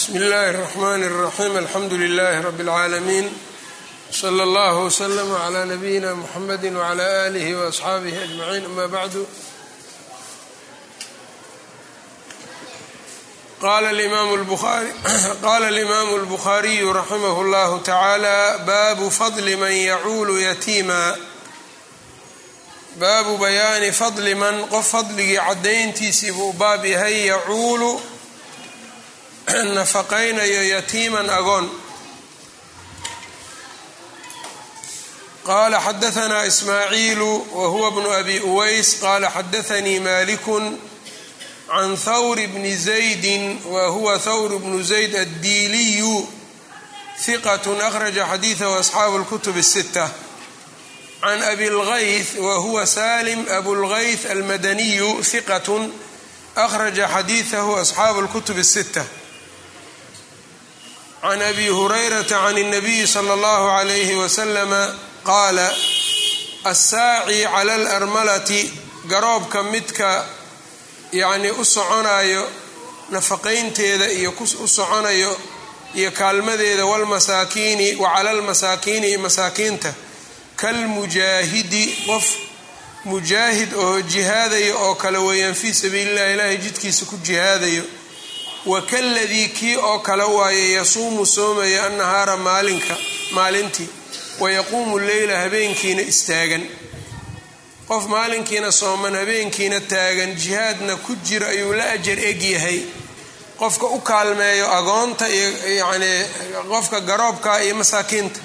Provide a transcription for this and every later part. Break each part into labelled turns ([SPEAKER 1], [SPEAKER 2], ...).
[SPEAKER 1] bsmi اllahi الرحmn الرaxيm alxamdu لlh rb العaalamiin slى اllah وslm عlى nabiyina mxamedi وعlى آlih وأصxaabih أجmaعin ama bعdu qala اlimam الbkhariyu raximah اllah taعalى babu fadli man yacuulu yatiima baabu bayaani fadli man qof fadligii caddayntiisii buu baab yahay yacuulu nafaqaynayo yatiiman agoon qaala xadahanaa ismaaciilu wa huwa bnu abi uways qaala xadaanii malikun can thawr bni zaydi wa huwa thawr bnu zayd addiiliyu hiqat akhraja xadiidahu asxaabu اlkutub الsita can abi اlgayth wa huwa salim abulgayth almadaniyu hiqat akhraja xadiidahu asxaabu اlkutub الsita can abi hurayrata can الnabiyi slى اllahu عalayhi waslama qaala assaaci cala alarmalati garoobka midka yacnii u soconayo nafaqaynteeda iyo u soconayo iyo kaalmadeeda walmasaakiini wa cala almasaakiini iyo masaakiinta kalmujaahidi qof mujaahid oo jihaadayo oo kale weeyaan fii sabiili llahi ilaahay jidkiisa ku jihaadayo wakaladii kii oo kale waaye yasuumu soomaya annahaara maalinka maalintii. Wayaquumu leyla habeenkiina istaagan. Qof maalinkiina sooman habeenkiina taagan jihaadna ku jiro ayuu la ajar egyahay qofka u kaalmeeyo agoonta iyo yacnii qofka garoobka iyo masaakiinta.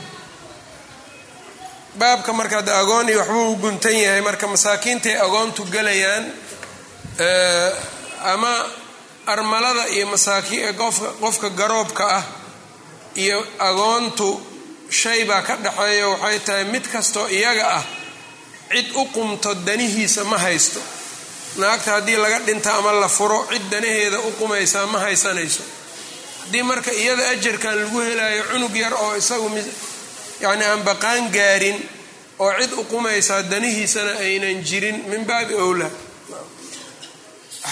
[SPEAKER 1] Baabka marka de agoon iyo waxbuu u guntan yahay marka masaakiintay agoontu gelayaan ama armalada iyo masaakiin qofka garoobka ah iyo agoontu shay baa ka dhexeeya waxay tahay mid kastoo iyaga ah cid u qumto danihiisa ma haysto. Naagta haddii laga dhinta ama la furo cid danaheeda u qumaysaa ma haysanayso. Haddii marka iyada ajarkan lagu helayo cunug yar oo isagu yacni aan baqaan gaarin oo cid u qumaysaa danihiisana aynan jirin min baabi owlaa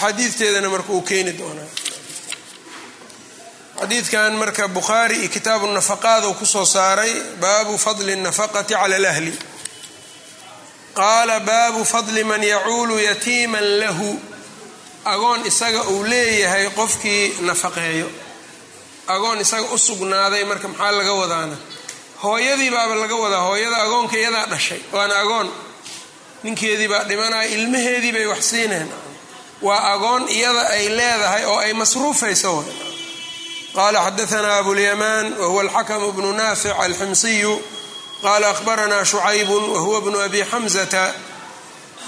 [SPEAKER 1] xadiidteedana marka uu keeni doonaa xadiidkan marka bukhaari iyo kitaabu nafaqaad uu ku soo saaray baabu fadli nafaqati cala alahli. Qaala baabu fadli man yacuulu yatiiman lahu. Agoon isaga uu leeyahay qofkii nafaqeeyo. Agoon isaga u sugnaaday marka maxaa laga wadaana? Hooyadii baaba laga wadaa hooyada agoonka iyadaa dhashay. Waana agoon. Ninkeedii baa dhimanaya ilmaheedii bay wax siineen waa agoon iyada ay leedahay oo ay masruufayso qala xadaanaa abulyamaan wahuwa alxakmu bnu naafic alximsiyu qala ahbaranaa shucaybu wahuwa bnu abi xamzata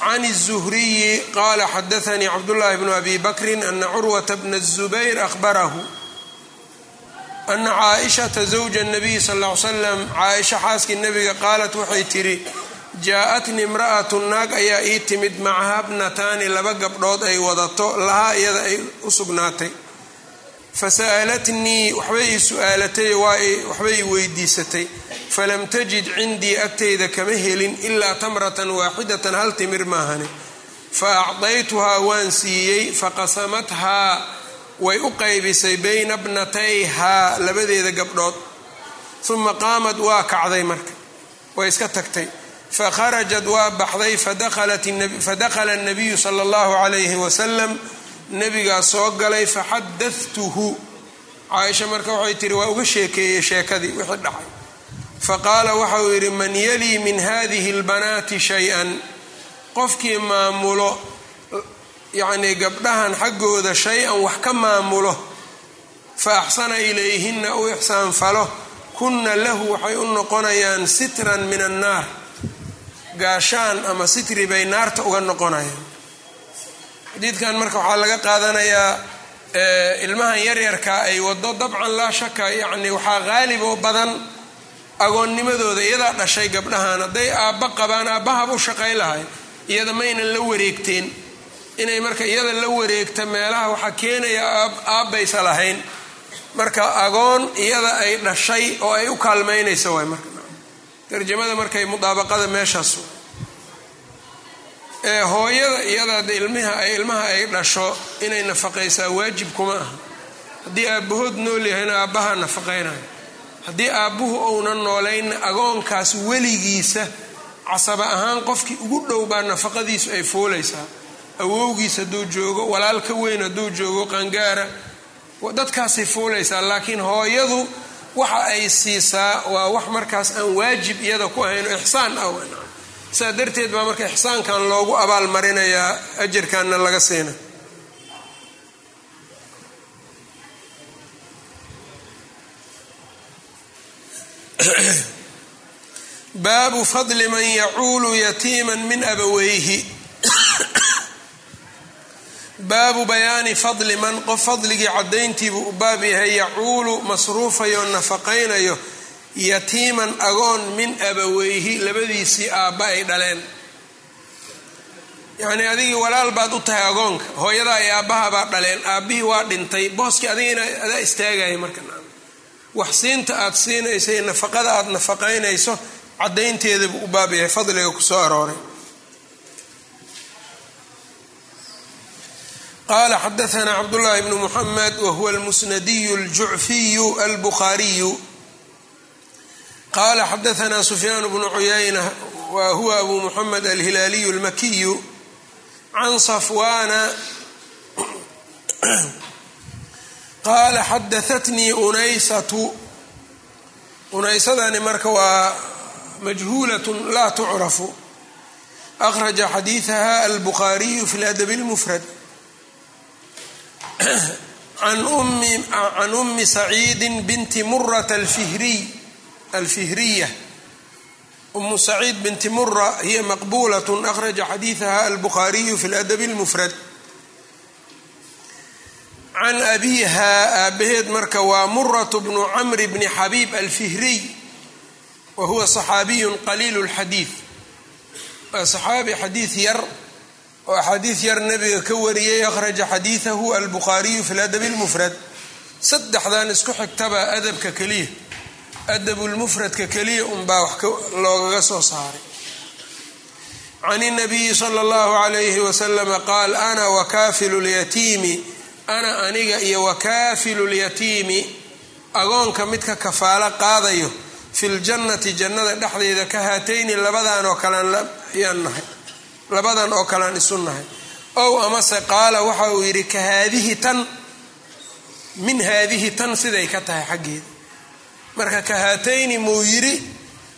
[SPEAKER 1] can الzuhriyi qala xadaanii cabdullahi bnu abi bakrin ana curwata bna الzubayr ahbarahu ana caaishata zawja الnabiy sal ll ly slam caaisha xaaskii nabiga qaalat waxay tidhi jaa-atni imra'atu naag ayaa ii timid macaha bnataani laba gabdhood ay wadato lahaa iyada ay u sugnaatay. Fasa'alatnii waxbay ii su'aalatay waxbay ii weydiisatay. Falam tajid cindii agtayda kama helin ilaa tamratan waaxidatan hal timir maahane fa acdaytuhaa waan siiyey faqasamathaa way u qaybisay bayna bnatayhaa labadeeda gabdhood. Uma qaamad waa kacday marka way iska tagtay fakharajat waa baxday fadakhala الnabiyu sala اllahu calayhi wasalam nabigaa soo galay faxadatuhu caaisha marka waxay tihi waa uga sheekeeyey sheekadii wixii dhacay faqaala waxa uu yidhi man yalii min hadihi اlbanaati shay-an qofkii maamulo yacnii gabdhahan xaggooda shay-an wax ka maamulo fa axsana ilayhinna u ixsaanfalo kunna lahu waxay u noqonayaan sitran min annaar gaashaan ama sitri bay naarta uga noqonayaan. Xadiidkan marka waxaa laga qaadanayaa ilmahan yaryarka ay wado dabcan laa shaka yacni waxaa qaalib oo badan agoonnimadooda iyadaa dhashay gabdhahan hadday aabba qabaan aabbahaba u shaqay lahay iyada maynan la wareegteen. Inay marka iyada la wareegta meelaha waxaa keenaya aabbaysa lahayn. Marka agoon iyada ay dhashay oo ay u kaalmaynayso waay marka tarjamada markay mudaabaqada meeshaas ee hooyada iyada ilmaha ay ilmaha ay dhasho inay nafaqaysaa waajib kuma aha. Haddii aabbahood nool yahayna aabbaha nafaqaynayo. Haddii aabbuhu ounan noolaynna agoonkaas weligiisa casaba ahaan qofkii ugu dhow baa nafaqadiisu ay fuulaysaa. Awowgiis hadduu joogo walaal ka weyn hadduu joogo qangaara dadkaasay fuulaysaa laakiin hooyadu waxa ay siisaa waa wax markaas aan waajib iyada ku ahayn oo ixsaan ah saa darteed baa marka ixsaankan loogu abaalmarinayaa ajarkanna laga siina baabu fadli man yacuulu yatiiman min abaweyhi baabu bayaani fadli man qof fadligii caddayntiibuu u baab yahay yacuulu masruufayo nafaqaynayo yatiiman agoon min abaweyhi labadiisii aabba ay dhaleen. Yacnii adigii walaal baad u tahay agoonka hooyadaa iyo aabbaha baad dhaleen aabbihii waa dhintay booskii adigina adaa istaagaya marka. Wax siinta aad siinayso iyo nafaqada aad nafaqaynayso caddaynteeda buu u baab yahay fadliga ku soo arooray qala xadaثna cabdالlahi bn mحamed whuwa اlmusnadiy اljucfiyu albukhaariyu qala xadaثna sufyaan bnu cuyayna wa huwa abu muxamed alhilaaliyu اlmakiyu can safwana qala xadaثatnii unaysatu unaysadani marka waa majhuulaة la tucrafu akhraja xadiiثaha albukhaariyu fi اladb اlmfrad can umi saciidi binti murat alfihriya umu saciid binti mura hiya maqbulat akhraja xadiiثaha albukhaariyu fi ladab اlmufrad can abiha aabaheed marka waa murat bnu camr bni xabiib alfihriy wa huwa صaxaabiyu qaliil اlxadiid waa صaxaabi xadiid yar oo axaadiis yar nabiga ka wariyey akhraja xadiidahu albukhaariyu fi ladab lmufrad saddexdan isku xigtaba adabka keliya. Adabulmufradka keliya unbaa wax loogaga soo saaray. Can inabiyi sala allahu calayhi wasalama qaal ana wakaafilu lyatiimi ana aniga iyo wakaafilu lyatiimi agoonka midka kafaalo qaadayo fi ljannati jannada dhexdeeda ka haatayni labadan oo kalean ayaan nahay labadan oo kalean isu nahay. Ow amase qaala waxa uu yidhi ka haadihi tan. Min haadihi tan siday ka tahay xaggeeda. Marka ka haatayni muu yidhi.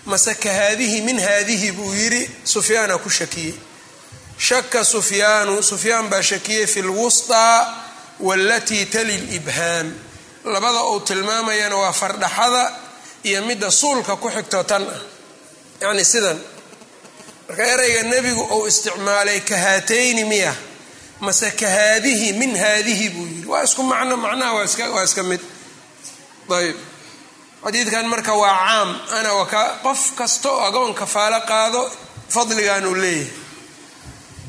[SPEAKER 1] Mase ka haadihi min haadihi buu yidhi. Sufyaana ku shakiyey. Shaka sufyaanu sufyaan baa shakiyey fi lwusطaa walatii tali libhaam labada uu tilmaamayana waa fardhaxada iyo midda suulka ku xigto tan ah. Yacni sidan marka erayga nebigu uu isticmaalay ka haatayni miya mase ka haadihi min haadihi buu yidhi. Waa isku macno macnaha waa iska mid. Ayb xadiidkan marka waa caam ana qof kasta oo agoon kafaalo qaado fadligaanuu leeyahay.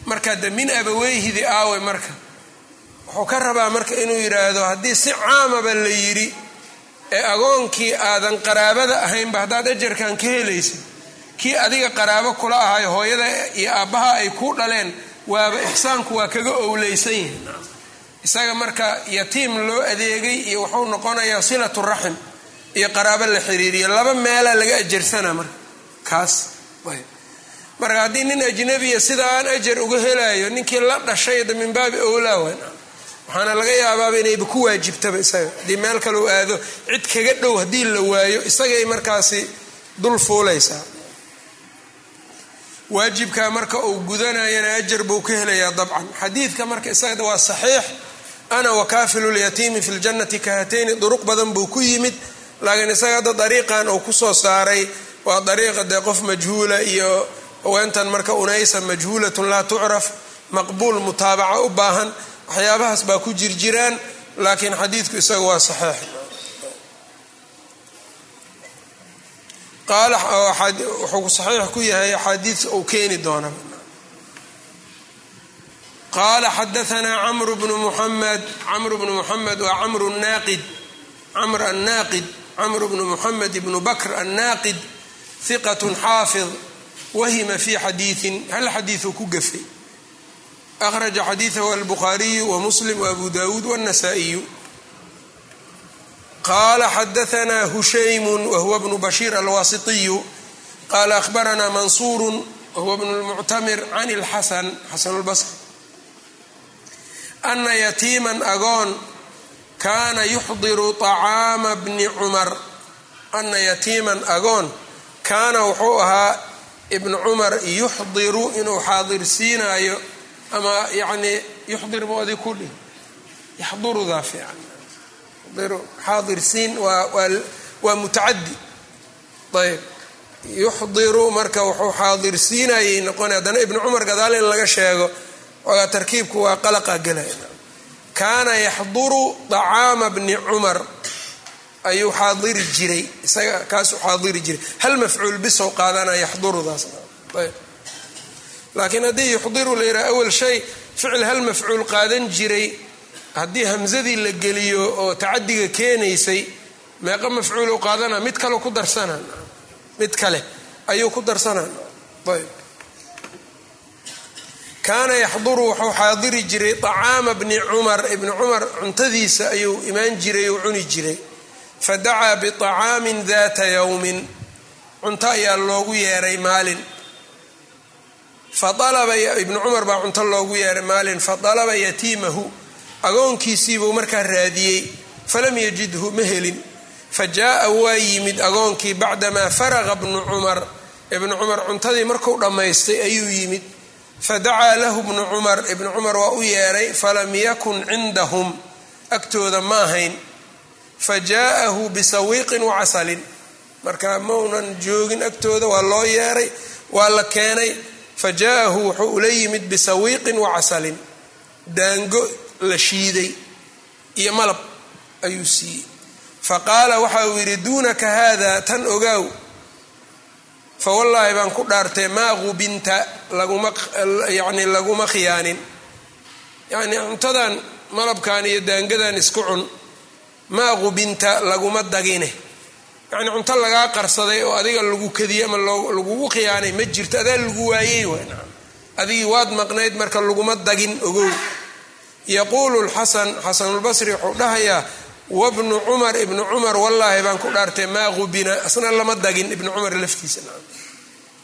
[SPEAKER 1] Marka de min abaweyhidi aawe marka. Wuxuu ka rabaa marka inuu yidhaahdo haddii si caamaba la yidhi ee agoonkii aadan qaraabada ahaynba haddaad ajarkan ka helaysa kii adiga qaraabo kula ahay hooyada iyo aabbaha ay ku dhaleen waaba ixsaanku waa kaga owleysan yihiin isaga marka yatiim loo adeegay iyo wuxuu noqonayaa silatu raxim iyo qaraabo la xiriiriya laba meelaa laga ajarsana marka. Kaas marka haddii nin ajnabiya sidaan ajar uga helayo ninkii la dhashayda min baabi owlaa waxaana laga yaabaaba inayba ku waajibtaba isaga. Haddii meel kale u aado cid kaga dhow haddii la waayo isagay markaasi dul fuulaysaa waajibkaa marka uu gudanayana ajar buu ka helayaa dabcan. Xadiidka marka isaga waa saxiix. Ana wakaafilu lyatiimi fi ljannati kahatayni duruq badan buu ku yimid. Laakiin isaga hadda dariiqan uu ku soo saaray waa dariiqa dee qof majhuula iyo haweentan marka unaysa majhuulatun laa tucraf maqbuul mutaabaca u baahan waxyaabahaas baa ku jirjiraan laakiin xadiidku isaga waa saxiix wuxuu saxiix ku yahay axaadiis uu keeni doona qaala xadaanaa camru bnu muxamed camru bnu muxamed waa camru naaqid camr annaaqid camru bnu muxamed ibnu bakr annaaqid hiqat xaafid wahima fi xadiiin hal xadiiuu ku gafay akhraja xadiidahu albukhaariyu wa muslim waabu dawuud wاnasaa'iyu qala xadaanaa hushaymu wahuwa bnu bashiir alwaasitiyu qala ahbaranaa mansuuru wahuwa bnu lmuctamir can lxasan xasan lbasri ana yatiiman agoon kaana yuxdiru طacaama bni cumar ana yatiiman agoon kaana wuxuu ahaa ibnu cumar yuxdiru inuu xaadirsiinaayo ama yani yuxdir boodi ku dhih yaxdurudaa fiican xaadirsiin waa mutacadi ayb. Yuxdiru marka wuxuu xaadirsiinayay noqona haddana ibnu cumar gadaal in laga sheego ogaa tarkiibku waa qalaqa gelaya kaana yaxduru طacaama bni cumar. Ayuu xaadiri jiray. Isaga kaasuu xaadiri jiray. Hal mafcuul bisow qaadanaa yaxdurudaas. Laakiin haddii yuxdiru la yidhaha awal shay ficil hal mafcuul qaadan jiray haddii hamsadii la geliyo oo tacadiga keenaysay meeqa mafcuul u qaadana mid kale ku darsana. Mid kale ayuu ku darsanaa ayb. Kaana yaxduru wuxuu xaadiri jiray طacaama bni cumar. Ibni cumar cuntadiisa ayuu imaan jiray oo cuni jiray. Fadacaa biطacaamin data yowmin cunto ayaa loogu yeeray maalin. Faalaba ibnu cumar baa cunto loogu yeeray maalin. Fadalaba yatiimahu agoonkiisiibuu markaa raadiyey. Falam yajidhu ma helin. Fa jaa'a waa yimid agoonkii bacdamaa faraqa bnu cumar. Ibnu cumar cuntadii marku dhammaystay ayuu yimid. Fadacaa lahu bnu cumar. Ibnu cumar waa u yeeray falam yakun cindahum. Agtooda ma ahayn. Fa jaa'ahu bisawiiqin wa casalin. Marka maunan joogin agtooda waa loo yeeray waa la keenay. Fa jaa'ahu wuxuu ula yimid bisawiiqin wa casalin. Daango la shiiday iyo malab ayuu siiyey. Fa qaala waxa uu yidhi duunaka haada tan ogaaw. Fa wallaahi baan ku dhaartay maa qubinta laguma yacni laguma khiyaanin. Yacni cuntadan malabkan iyo daangadan isku cun. Maa qubinta laguma dagine. Yacni cunto lagaa qarsaday oo adiga lagu kadiyey ama lagugu khiyaanay ma jirto adaa lagu waayey waan adigii waad maqnayd marka laguma dagin ogow yaquulu lxasan xasanulbasri wuxuu dhahayaa wabnu cumar ibnu cumar wallaahi baan ku dhaartay maa qubina asna lama dagin ibnu cumar laftiisa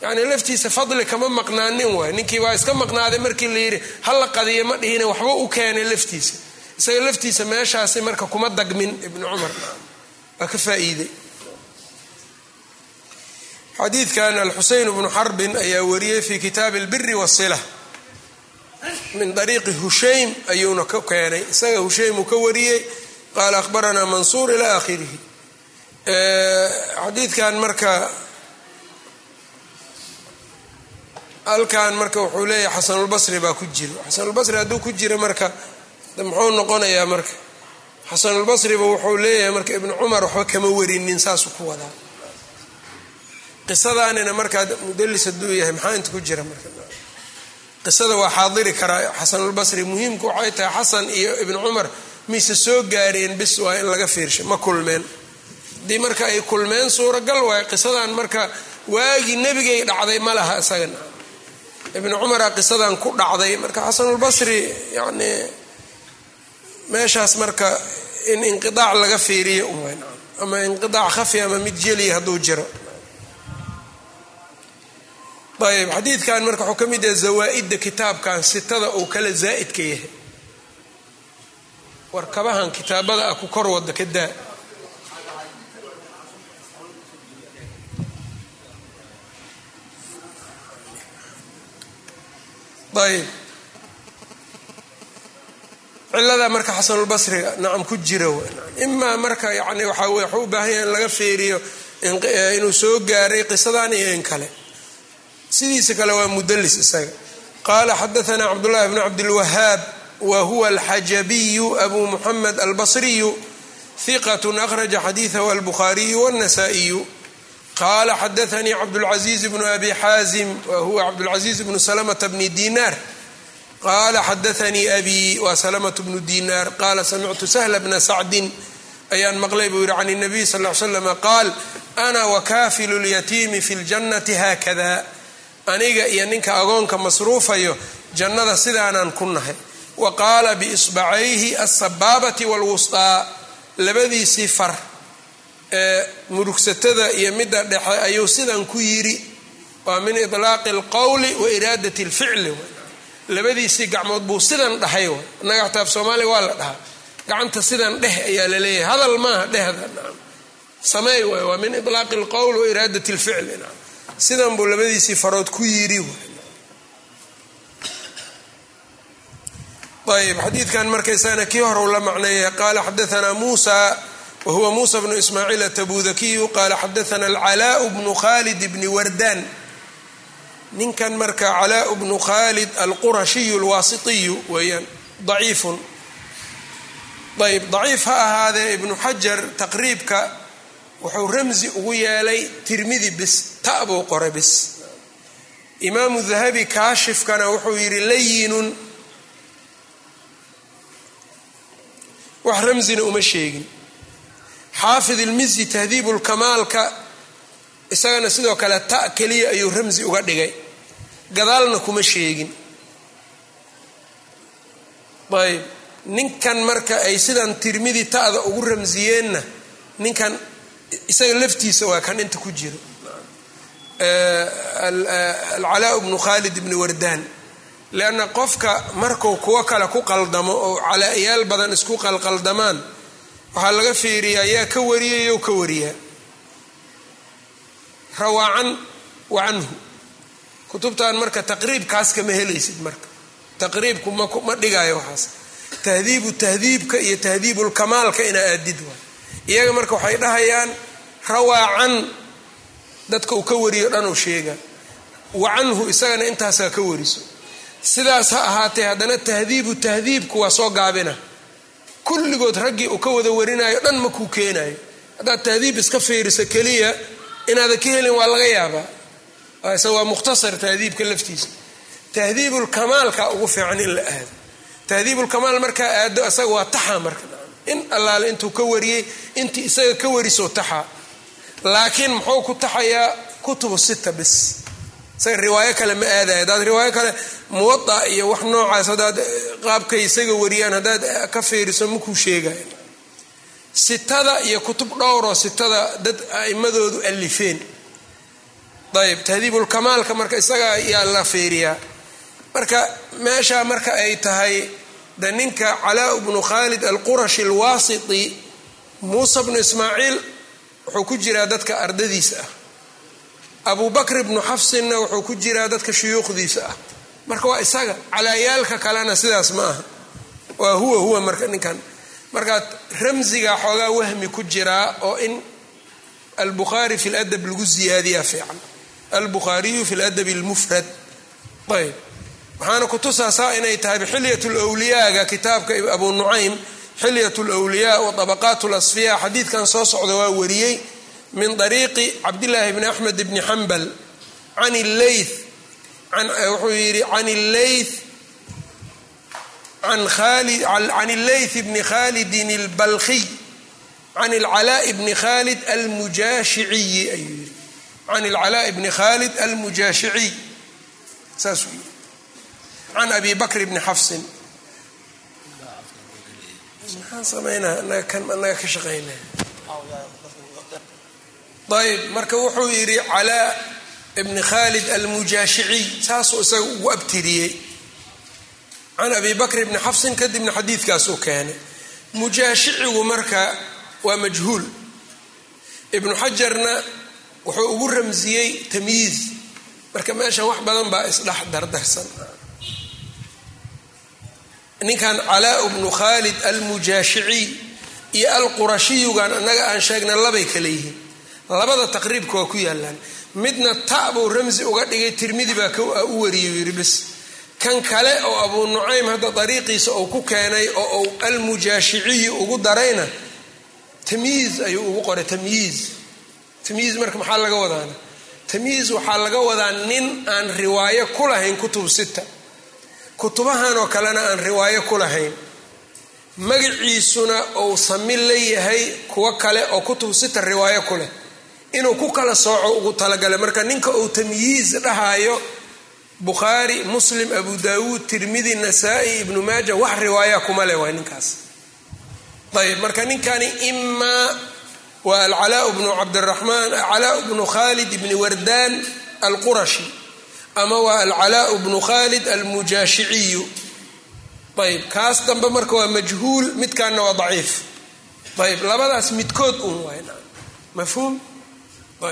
[SPEAKER 1] yacni laftiisa fadli kama maqnaanin waay. Ninkii waa iska maqnaaday markii la yidhi hala qadiya ma dhihine waxba u keenay laftiisa. Isaga laftiisa meeshaasi marka kuma dagmin ibnu cumar waa ka faa'iiday. Xadiidkan alxuseyn bnu xarbin ayaa wariyey fi kitaabi albiri wasila min ariiqi hushaym ayuuna ka keenay. Isaga hushaym uu ka wariyey qaala ahbaranaa mansuur ila akhirihi xadiidkan marka halkan marka wuxuu leeyahay xasanulbasri baa ku jiro xasanulbasri hadduu ku jiro marka muxuu noqonayaa marka? Xasanulbasriba wuxuu leeyahay marka ibnu cumar waxba kama warinin saasuu ku wadaa. Qisadaanina markaa mudalis hadduu yahay maxaa inta ku jira marka qisada waa xaadiri karaa xasanulbasri muhiimku waxay tahay xasan iyo ibnu cumar mise soo gaareen bis waa in laga fiirsha ma kulmeen. Haddii marka ay kulmeen suuragal waay qisadan marka waagii nebigay dhacday ma laha isagana ibnu cumara qisadan ku dhacday. Marka xasanulbasri yacni meeshaas marka in inqidaac laga fiiriyo ama inqidaac khafi ama mid jeliya hadduu jiro ayb xadiidkan marka wuxuu ka mid yahay zawaa-idda kitaabkan sitada uu kala zaa'idka yahay. Warkabahan kitaabada ah ku kor wada ka daa. Ayb cilada marka xasanulbasriga nacam ku jira imaa marka yani waxaa wey waxuu u baahan yahay in laga feeriyo inuu soo gaaray qisadan iyo in kale sidiisa kale waa mudlis isaga. Qaala xadaanaa cabdulahi bn cabdilwahaab wa huwa alxajabiyu abu muxamed albasriyu hiqatu akhraja xadiidahu albukhaariyu wاnasaa'iyu qaala xadaanii cabdulcaziiz bnu abi xaazim wa huwa cabdulcaziiz bnu salamata bni dinaar qaala xadaanii abi wa salamatu bnu dinaar qaala samictu sahla bna sacdin ayaan maqlay buu yihi can nabiy sal l slam qaal ana wakaafilu lyatiimi fi ljannati haakada aniga iyo ninka agoonka masruufayo jannada sidaanaan ku nahay. Wa qaala biisbacayhi alsabaabati wاlwusطaa labadiisii far ee murugsatada iyo midda dhexe ayuu sidan ku yidhi waa min itlaaqi alqowli wa iraadati alficli. Labadiisii gacmood buu sidan dhahay wa innaga xataa af soomaaliya waa la dhahaa. Gacanta sidan dheh ayaa la leeyahay. Hadal maaha dhehda naam. Sameey waay. Waa min itlaaqi alqowl wa iraadati alficli naam sidan buu labadiisii farood ku yidhi. Ayb xadiidkan markaysana kii hore la macneeya qaala xadaanaa muusa wahuwa muusa bnu ismaaciil atabudakiyu qaala xadaana alcalaau bnu khalid bni wardaan. Ninkan marka calaau bnu khalid alqurashiyu alwaasitiyu weeyaan daciifun. Ayb daciif ha ahaadee ibnu xajar taqriibka wuxuu ramsi ugu yeelay tirmidi bis ta buu qore bis. Imaamu dahabi kaashifkana wuxuu yidhi layinun wax ramsina uma sheegin. Xaafid ilmisi tahdiibu lkamaalka isagana sidoo kale ta keliya ayuu ramsi uga dhigay. Gadaalna kuma sheegin. Ayb ninkan marka ay sidan tirmidi ta'da ugu ramsiyeenna ninkan isaga laftiisa waa kan inta ku jiro. Alcalaa bnu khalid bni wardaan. Lianna qofka marku kuwo kale ku qaldamo oo calaa-yaal badan isku qalqaldamaan waxaa laga fiiriyaa yaa ka wariyayo ka wariyaa. Rawaacan wa canhu. Kutubtan marka taqriibkaas kama helaysid marka. Taqriibku ma dhigaayo waxaas. Tahdiibu tahdiibka iyo tahdiibulkamaalka inaa aadid waay iyaga marka waxay dhahayaan rawaacan dadka uu ka wariyo dhan uu sheega. Wa canhu isagana intaasaa ka wariso. Sidaas ha ahaatee haddana tahdiibu tahdiibku waa soo gaabina. Kulligood raggii uu ka wada warinayo dhan ma kuu keenayo. Haddaad tahdiib iska fiiriso keliya inaadan ka helin waa laga yaabaa. Ise waa mukhtasar tahdiibka laftiisa. Tahdiibulkamaalka ugu fiican in la aado. Tahdiibulkamaal markaa aado isaga waa taxa marka in allaale intuu ka wariyey intii isaga ka wariso taxa. Laakiin muxuu ku taxayaa kutubu sita bis. Isaga riwaayo kale ma aadaya haddaad riwaayo kale muwada iyo wax noocaas haddaad qaabkay isaga wariyaan haddaad ka fiiriso makuu sheegaya sitada iyo kutub dhowroo sitada dad a'imadoodu alifeen. Ayb tahdiibulkamaalka marka isaga ayaa la fiiriyaa. Marka meeshaa marka ay tahay de ninka calaa bnu khalid alqurashi alwaasiti muusa bnu ismaaciil wuxuu ku jiraa dadka ardadiisa ah. Abu bakr bnu xafsinna wuxuu ku jiraa dadka shuyuukhdiisa ah. Marka waa isaga calaayaalka kalena sidaas ma aha. Waa huwa huwa marka ninkan. Markaa ramsiga xoogaa wahmi ku jiraa oo in albukhaari fi ladab lagu ziyaadiyaa fiican. Albukhaariyu fi ladabi lmufrad ayb waxaana kutusaasaa inay tahay bxilyat lwliyaaga kitaabka abu nucaym xilyat lwliyaa wa abaqaat lasfiya xadiidkan soo socda waa wariyey min ariiqi cabdillaahi bni axmed bni xambal can leyth wuxuu yidhi can leyth can illeyth bni khalidin اlbalkhiy can اlcalaaء bni khalid almujaashiciyi ayuu yidhi can اlcalaaء bni khalid almujaashiciy saasuu yidhi can abi bakr bni xafsin maxaan kan anaga ka shaqaynaa ayb marka wuxuu yidhi calaa bni khalid almujaashiciy saasuu isaga ugu abtiriyey can abi bakr bni xafsin kadibna xadiidkaasuu keenay mujaashicigu marka waa majhuul ibnu xajarna wuxuu ugu ramsiyey tamyiiz marka meeshan wax badan baa isdhex dardarsan ninkan calaa bnu khalid almujaashiciy iyo alqurashiyugan annaga aan sheegna labay kale yihiin. Labada taqriibka waa ku yaalaan midna ta buu ramsi uga dhigay tirmidi baa u wariyay yidhi bis kan kale oo abuu nucaym hadda dariiqiisa uu ku keenay oo uu almujaashiciyi ugu darayna tamyiiz ayuu ugu qoray tamyiiz tamyiiz marka maxaa laga wadaana tamyiiz waxaa laga wadaa nin aan riwaayo ku lahayn kutub sita kutubahan oo kalena aan riwaayo ku lahayn magaciisuna uu sami la yahay kuwo kale oo kutub sita riwaayo ku leh. Inuu ku kala sooco ugu talagalay marka ninka uu tamyiiz dhahayo bukhaari muslim abu daawuud tirmidi nasaa-i ibnu maaja wax riwaaya kuma leh waay ninkaas. Ayb marka ninkani imaa waa alcalaa bnu cabdiraxmaan alcalaa bnu khalid bni wardaan alqurashi ama waa alcalaa bnu khalid almujaashiciyu ayb kaas dambe marka waa majhuul midkaana waa daciif. Ayb labadaas midkood un waay mafhuum?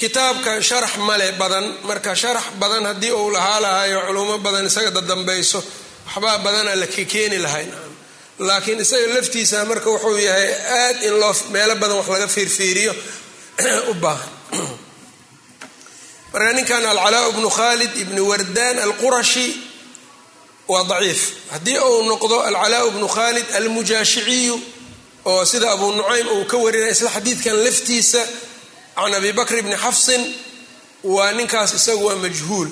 [SPEAKER 1] Kitaabka sharax male badan. Marka sharax badan haddii uu lahaa lahayo culumo badan isaga dadambayso waxbaa badana la kekeeni lahay laakiin isaga laftiisa marka wuxuu yahay aad in loo meelo badan wax laga fiirfiiriyo u baahan marka ninkan alcalaa bnu khalid ibni wardaan alqurashi waa daciif. Haddii uu noqdo alcalaa bnu khalid almujaashiciyu oo sida abu nucaym uu ka warinaya isla xadiidkan laftiisa can abi bakr bni xafsin waa ninkaas isagu waa majhuul.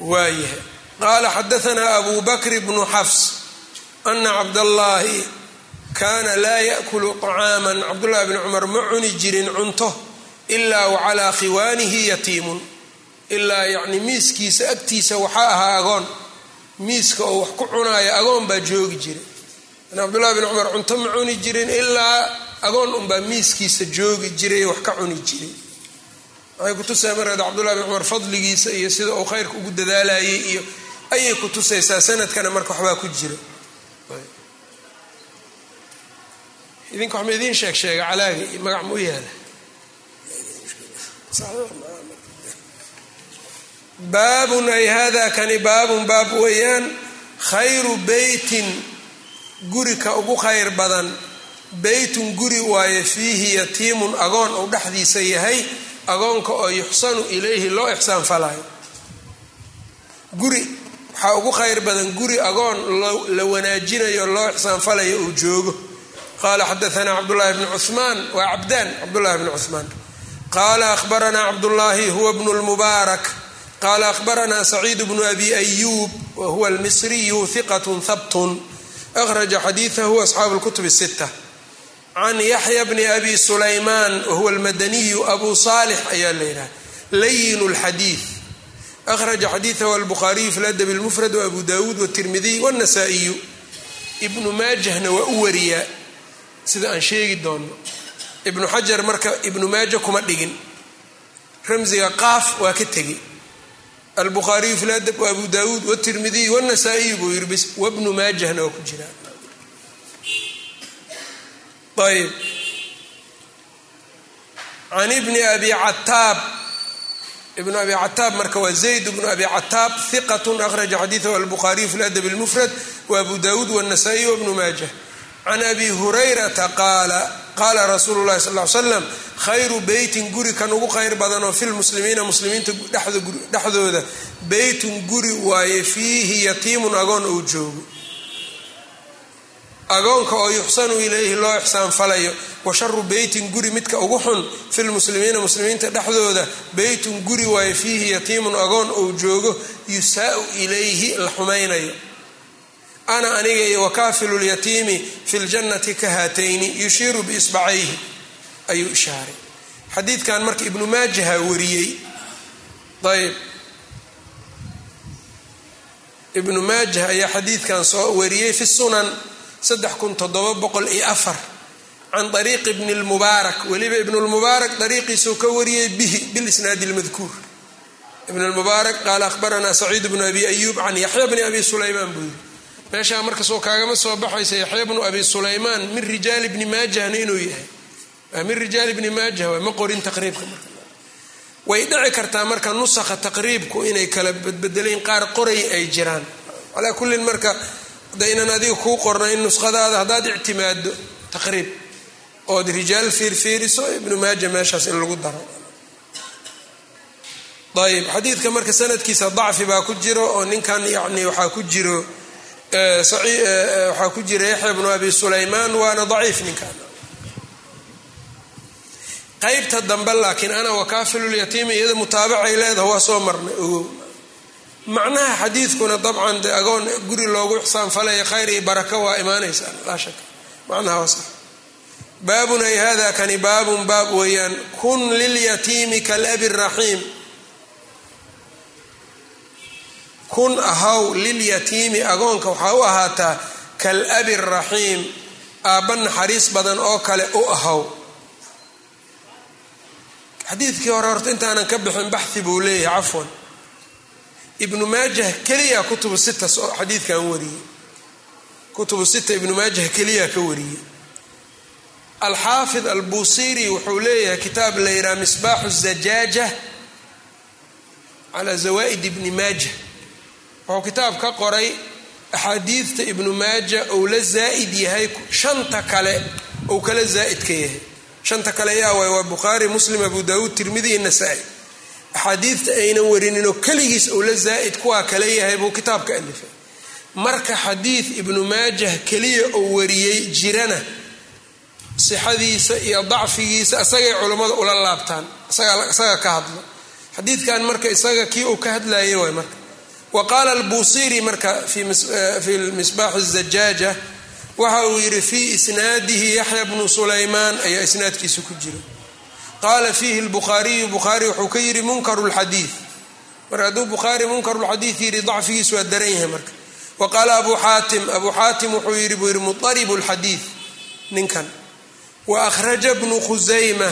[SPEAKER 1] Waayahay. Qaala xadaanaa abu bakr bnu xafs ana cabdallaahi kaana laa yaakulu طacaama cabdullahi bni cumar ma cuni jirin cunto ilaa wacalaa khiwaanihi yatiimun ilaa yacni miiskiisa agtiisa waxaa ahaa agoon. Miiska oo wax ku cunaayo agoon baa joogi jiray. Cabdullahi bni cumar cunto ma cuni jirin ilaa agoon unbaa miiskiisa joogi jiray wax ka cuni jiray. Waxay kutusaya markaad cabdullahi bn cumar fadligiisa iyo sida uu khayrka ugu dadaalayay iyo ayay kutusaysaa sanadkana marka waxbaa ku jira. Idinka waxma idiin sheeg sheega calaaga iyo magac ma u baabun ay hada kani baabun baab weeyaan. Khayru beytin guri ka ugu khayr badan. Beytun guri waaye fiihi yatiimun agoon ou dhexdiisa yahay. Agoonka oo yuxsanu ilayhi loo ixsaan falayo guri waxaa ugu khayr badan guri agoon la wanaajinayo loo ixsaan falayo uu joogo. Qaala xadaanaa cabdullaahi bni cumaan waa cabdaan cabdullahi bni cumaan qaala ahbaranaa cabdullaahi huwa bnu lmubaarak qaala ahbaranaa saciid bnu abi ayuub wa huwa almisriyu hiqatun habtun akhraja xadiidahu asxaabu lkutub sita can yaxya bni abi sulaymaan wahuwa almadaniyu abu saalix ayaa la yidhaha layin lxadiid akhraja xadiidahu albukhaariyu fi ladab lmufrad waabu dawuud watirmidiy wاnasaa'iyu ibnu maajahna waa u wariyaa sida aan sheegi doono ibnu xajar marka ibnu maaja kuma dhigin. Ramsiga qaaf waa ka tegi. Albukhaariyu fi ladab wa abu daawuud wtirmidiy wnasaa-iy buu yiri bis wabnu maajahna waa ku jiraa ayb an ibni abi cataab ibnu abi cataab marka waa zayd bnu abi cataab hiqatu akhraja xadiidahu albukhaariyu fi ladab اlmufrad waabu daawuud wاnasaa-iy wabnu maajah can abi hurayrata qaala qaala rasuulu llahi sal l slam khayru beytin guri kan ugu khayr badanoo fi lmuslimiina muslimiinta dhexdooda. Beytun guri waaye fiihi yatiimun agoon ou joogo. Agoonka oo yuxsanu ilayhi loo ixsaan falayo. Wa sharu beytin guri midka ugu xun fi lmuslimiina muslimiinta dhexdooda. Beytun guri waaye fiihi yatiimun agoon ou joogo. Yusaau ilayhi la xumaynayo ana aniga iyo wakaafilu lyatiimi fi ljannati ka haatayni yushiiru biisbacayhi ayuu ishaaray xadiidkan marka ibnu maajaha wariyey ayb ibnu maajah ayaa xadiidkan soo wariyey fi sunan saddex kun toddoba boqol iyo afar can ariiqi bni lmubaarak weliba ibnu lmubaarak ka wariyey bihi bilisnaadi lmadkuur ibn qaala ahbaranaa saciid bnu abi ayuub can yaxya bni abi sulaymaan buu yiri meeshaa markasoo kaagama soo baxaysa yaxya bnu abi sulaymaan min rijaali bni maajahna inuu yahay. Min rijaali bni maajah ma qorin taqriibka marka. Way dhici kartaa marka nusakha taqriibku inay kala badbedelayn qaar qoray ay jiraan. Calaa kullin marka hadaynan adiga kuu qornayn nuskhadaada haddaad ictimaado taqriib ood rijaal fiirfiiriso ibnu maaja meeshaas in lagu daro. Ayb xadiidka marka sanadkiisa dacfi baa ku jiro oo ninkan yani waxaa ku jiro waxaa ku jira yaxya bnu abi sulaymaan waana daciif ninkan qaybta dambe laakiin ana wakaafilulyatiimi iyada mutaabacay leedaha waa soo marnay. Ogow macnaha xadiidkuna dabcan de agoon guri loogu ixsaan falaya khayr iyo baraka waa imaanaysaa laa shaka macnaha waa sax. Baabun ay hada kani baabun baab weeyaan kun lilyatiimi kalabi raxiim kun ahaw lilyatiimi agoonka waxaa u ahaataa kal raxiim aabba naxariis badan oo kale u ahaw xadiidkii hore horta intaanan ka bixin baxi buu leeyahay cafwan. Ibnu maajah keliya kutubu sita xadiidkan wariyey. Kutubu sita ibnu maajah keliya ka wariyey. Alxaafid albuusiri wuxuu leeyahay kitaab la yidhaha misbaaxu zajaaja calaa zawaa'id ibni maaja wuxuu kitaab ka qoray axaadiidta ibnu maaja ou la zaa'id yahay shanta kale ou kala zaa'id ka yahay. Shanta kale yaa waay waa bukhaari muslim abu daawuud tirmidi iyo nasaa-i. Axaadiidta aynan warininoo keligiis ou la zaa'id kuwaa kale yahay buu kitaab ka alifay. Marka xadiid ibnu maajah keliya oo wariyey jirana sixadiisa iyo dacfigiisa isagay culammada ula laabtaan isaga ka hadlo. Xadiidkan marka isaga kii uu ka hadlayay waay marka wa qaala albuusiri marka fi misbaaxi zajaaja waxa uu yidhi fii isnaadihi yaxya bnu sulaymaan ayaa isnaadkiisa ku jira. Qaala fiihi lbukhaariyu bukhaari wuxuu ka yidhi munkaru lxadiid marka hadduu bukhaari munkaru lxadiid yidhi dacfigiisu waa daran yahay marka. Wa qaala abu xaatim abu xaatim wuxuu yidhi buu yidhi muaribu lxadiid ninkan. Wa akhraja bnu khusayma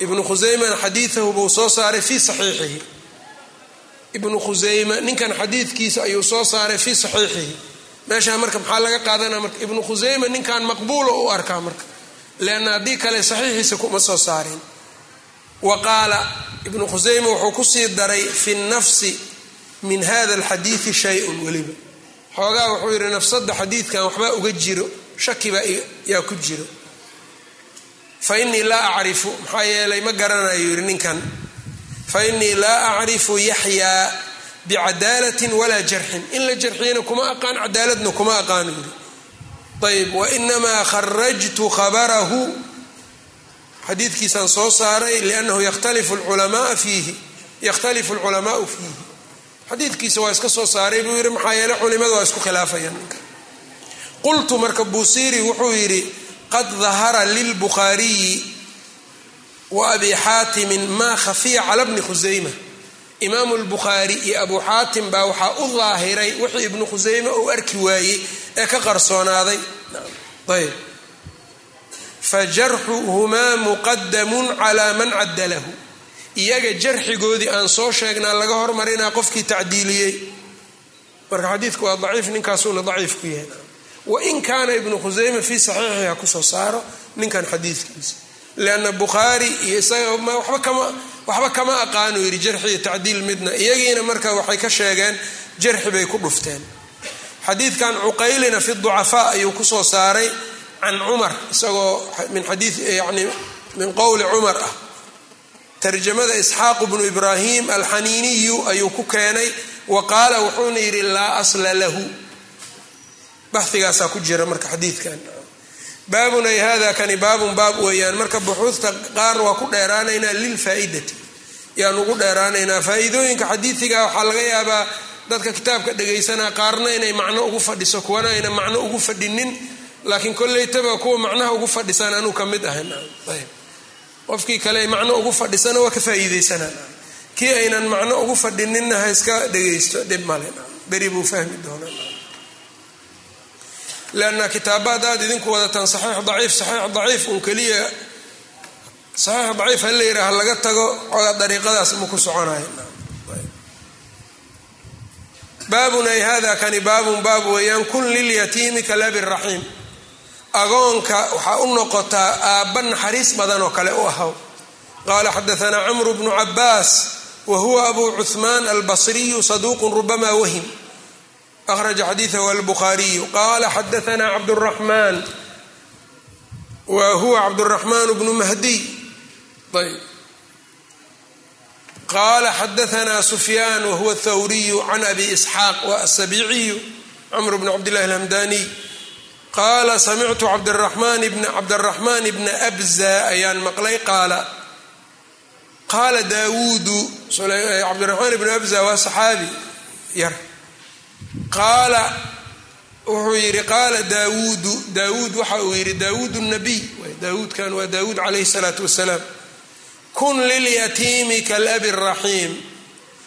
[SPEAKER 1] ibnu khusaymana xadiidahu buu soo saaray fii saxiixihi ibnu khusayma ninkan xadiidkiisa ayuu soo saaray fii saxiixihi. Meeshaa marka maxaa laga qaadanaa marka? Ibnu khusayma ninkan maqbuulo u arkaa marka. Leanna haddii kale saxiixiisa kuma soo saareen wa qaala ibnu khusayma wuxuu ku sii daray fi nafsi min hada alxadiidi shay-un weliba. Xoogaa wuxuu yidhi nafsadda xadiidkan waxbaa uga jiro shakibaa yaa ku jiro. Fa innii laa acrifu maxaa yeelay ma garanayo yidhi ninkan fa innii laa acrifu yaxyaa bicadaalatin walaa jarxin in la jarxiyana kuma aqaan cadaaladna kuma aqaano yidhi. Ayb wainamaa kharajtu khabarahu. Xadiidkiisaan soo saaray liannahu yakhtalifu lculamaaa fiihi. Yakhtalifu alculamaau fiihi. Xadiidkiisa waa iska soo saaray buu yidhi maxaa yeele culimadu waa isku khilaafayaan ninka. Qultu marka buusiiri wuxuu yidhi qad dahara lilbukhaariyi wa abi xaatimin maa khafiya cala bni khusayma imaamu lbukhaari iyo abu xaatim baa waxaa u daahiray wixii ibnu khusayme uu arki waayey ee ka qarsoonaaday ayb fa jarxuhumaa muqadamun calaa man cadalahu iyaga jarxigoodii aan soo sheegnaa laga hormarinaa qofkii tacdiiliyey marka xadiidku waa daciif ninkaasuuna daciif ku yahay wain kaana ibnu khusayme fii saxiixiha ku soo saaro ninkan xadiidkiisa lianna bukhaari iyo isaga waxba kama aqaanu yidhi jarxi iyo tacdiil midna iyagiina marka waxay ka sheegeen jarxi bay ku dhufteen xadiidkan cuqaylina fi ducafaa ayuu ku soo saaray can cumar isagoo min xadii yani min qowli cumar ah tarjamada isxaaqu bnu ibraahim alxaniiniyu ayuu ku keenay wa qaala wuxuuna yidhi laa asla lahu baxigaasaa ku jira marka xadiidkan baabun ay hada kani baabun baab weeyaan. Marka buxuudta qaar waa ku dheeraanaynaa lilfaaidati yaan ugu dheeraanaynaa. Faa-iidooyinka xadiidiga waxaa laga yaabaa dadka kitaabka dhegaysanaa qaarna inay macno ugu fadhiso kuwana ayna macno ugu fadhinin. Laakiin kollaytaba kuwa macnaha ugu fadhisaan anuu ka mid ahay ayb. Qofkii kale macno ugu fadhisana waa ka faa'iidaysanaa. Kii aynan macno ugu fadhininna ha iska dhegaysto dhib male beri buu fahmi doonaa lanna kitaaba haddaad idinku wadataan saxiix daciif saxiix daciif un keliya saxiix daciif ha la yidhaah laga tago dariiqadaas ma ku soconayo baabun ay hada kani baabun baab weeyaan kun lilyatiimi kalabi agoonka waxaa u noqotaa aabba naxariis badan oo kale u ahaw qaala xadaanaa camru bnu cabaas wa huwa abu cuhmaan albasriyu saduuqun rubama wahim akhraja xadiidahu albukhaariyu qaala xadaanaa cabduraxmaan wa huwa cabduraxmaan bnu mahdiy ayb qaala xadaanaa sufyaan wahuwa thawriyu can abi isxaaq wa asabiiciyu camr bn cabdillahi alhamdaniy qaala samictu cabdiraxmaan bna abza ayaan maqlay qaala qaala daawuudu cabdiraxmaan ibnu abza waa saxaabi yar qaala wuxuu yidhi qaala daawuudu. Daawuud waxa uu yidhi daawuud nabiy. Daawuudkan waa daawuud calayhi salaatu wasalaam kun lilyatiimi kalabi raxiim.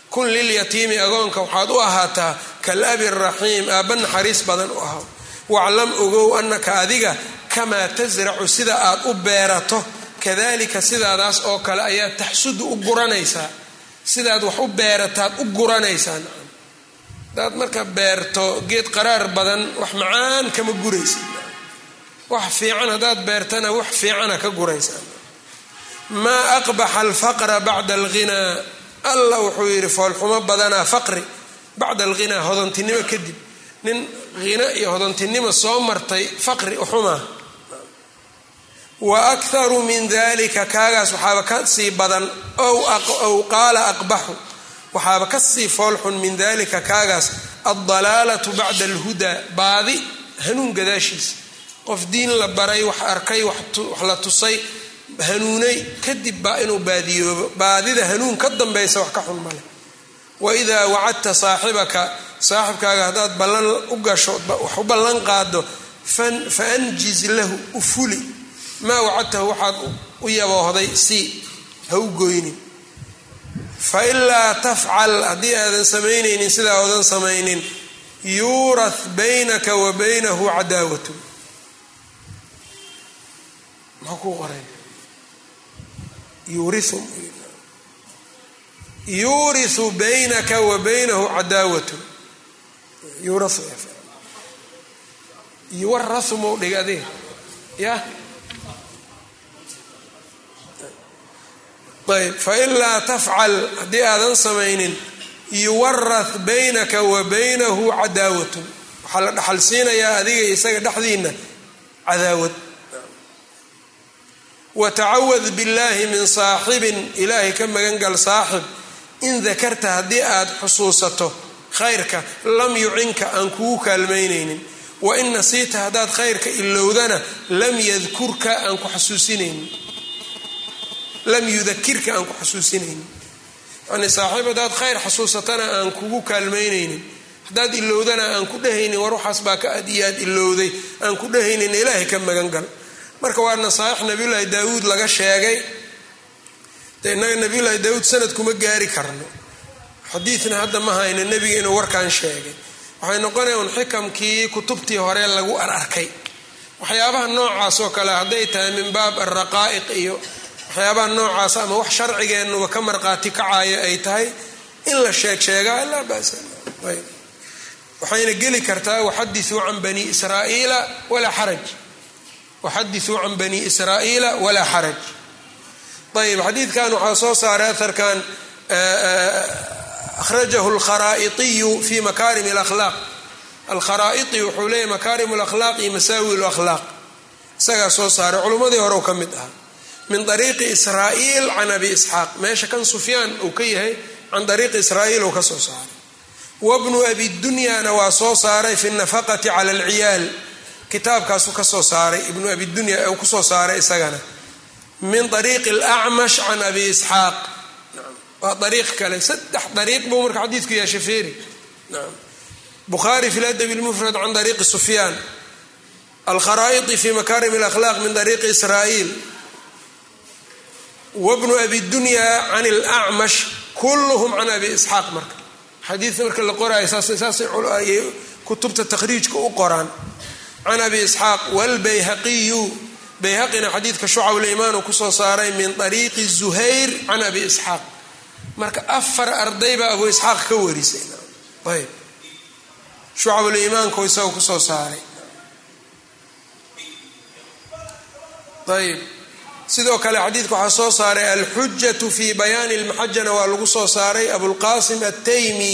[SPEAKER 1] Kun lilyatiimi agoonka waxaad u ahaataa kalabi raxiim. Aabba naxariis badan u ahaw. Waclam ogow annaka adiga kamaa tasracu sida aad u beerato. Kadalika sidaadaas oo kale ayaa taxsudu u guranaysaa. Sidaad wax u beerataad u guranaysaa hadaad marka beerto geed qaraar badan wax macaan kama guraysa. Wax fiican haddaad beertana wax fiicana ka guraysaa maa aqbaxa alfaqra bacda alghinaa allah wuxuu yidhi foolxumo badanaa faqri. Bacda alghinaa hodontinimo kadib. Nin hina iyo hodontinimo soo martay faqri uxumaa wa akharu min dalika kaagaas waxaaba ka sii badan ow qaala aqbaxu waxaaba ka sii foolxun min dalika kaagaas aldalaalatu bacda alhudaa baadi hanuun gadaashiisa qof diin la baray wax arkay wax la tusay hanuunay kadib baa inuu baadiyoobo. Baadida hanuun ka dambaysa wax ka xun male waidaa wacadta saaxibaka saaxibkaaga haddaad ballan u gasho wax u ballan qaado fa anjiz lahu u fuli. Maa wacadtahu waxaad u yaboohday si ha u goynin failaa tafcal haddii aadan samaynaynin sidaa oodan samaynin yuurath baynaka wa baynahu cadaawatu. Maxaa kuu qoray? Yuuriu baynaka wa baynahu cadaawatu. Yuwarau mau dhig adiga. Ya ayb failaa tafcal haddii aadan samaynin yuwarath baynaka wa baynahu cadaawatun. Waxaa la dhaxal siinayaa adiga isaga dhexdiina cadaawad. Watacawad billahi min saaxibin ilaahay ka magan gal saaxib in dakarta haddii aad xusuusato khayrka lam yucinka aan kugu kaalmaynaynin. Wa in nasiita haddaad khayrka ilowdana lam yadkurka aan ku xasuusinaynin lam yudakirka aan ku xasuusinaynin yani saaxiib haddaad khayr xasuusatana aan kugu kaalmaynaynin. Haddaad ilowdana aan ku dhehaynin war waxaas baa ka ad iyo ilowday. Aan ku dhehaynin ilaahay ka magan gal. Marka waa nasaaix nabiyullaahi daawuud laga sheegay de innaga nabiyullaahi daawuud sanad kuma gaari karno. Xadiidna hadda ma hayno nebiga inuu warkan sheegay. Waxay noqonaya xikamkii kutubtii hore lagu ararkay waxyaabaha noocaas oo kale hadday tahay min baab alraqaa'iq iyo waxyaabaha noocaas ama wax sharcigeennuba ka marqaati kacaaya ay tahay in la sheeg sheegaa laa basa waxayna geli kartaa waxadisuu can bani israa'iila walaa xaraj. Waxadisuu can bani israa'iila walaa xaraj. Ayb xadiidkan waxaa soo saaray aharkan akhrajahu alkharaaiiyu fi makaarim alakhlaaq. Alkharaa'iti wuxuu leeyahy makaarim alakhlaaq iyo masaawi lakhlaaq isagaa soo saaray culummadii hore ka mid ahaa min ariiqi israa'iil can abi isxaaq. Meesha kan sufyaan uu ka yahay can ariiqi israa'iil uu ka soo saaray. Wabnu abi dunyana waa soo saaray fi nafaqati cala alciyaal. Kitaabkaasuu ka soo saaray ibnu abi dunya uu ku soo saaray isagana. Min ariiqi alacmash can abi isxaaq. Waa ariiq kale. Saddex ariiq buu marka xadiidku yeeshay feeri bukhaari fi ladabi lmufrad can ariiqi sufyaan. Alkharaa'iti fi makaarim alakhlaaq min ariiqi israa'iil wabnu abi dunya can alacmash kulluhum can abi isxaaq marka xadiidka marka la qoraayo saasay kutubta takhriijka u qoraan can abi isxaaq wlbayhaqiyu bayhaqina xadiidka shucabul-imaan uu ku soo saaray min ariiqi zuhayr can abi isxaaq marka afar arday baa abu isxaaq ka warisay ayb shucabuliimaanku isaga ku soo saaray ayb sidoo kale xadiidka waxaa soo saaray alxujatu fi bayaani lmaxajana waa lagu soo saaray abulqasim ataymi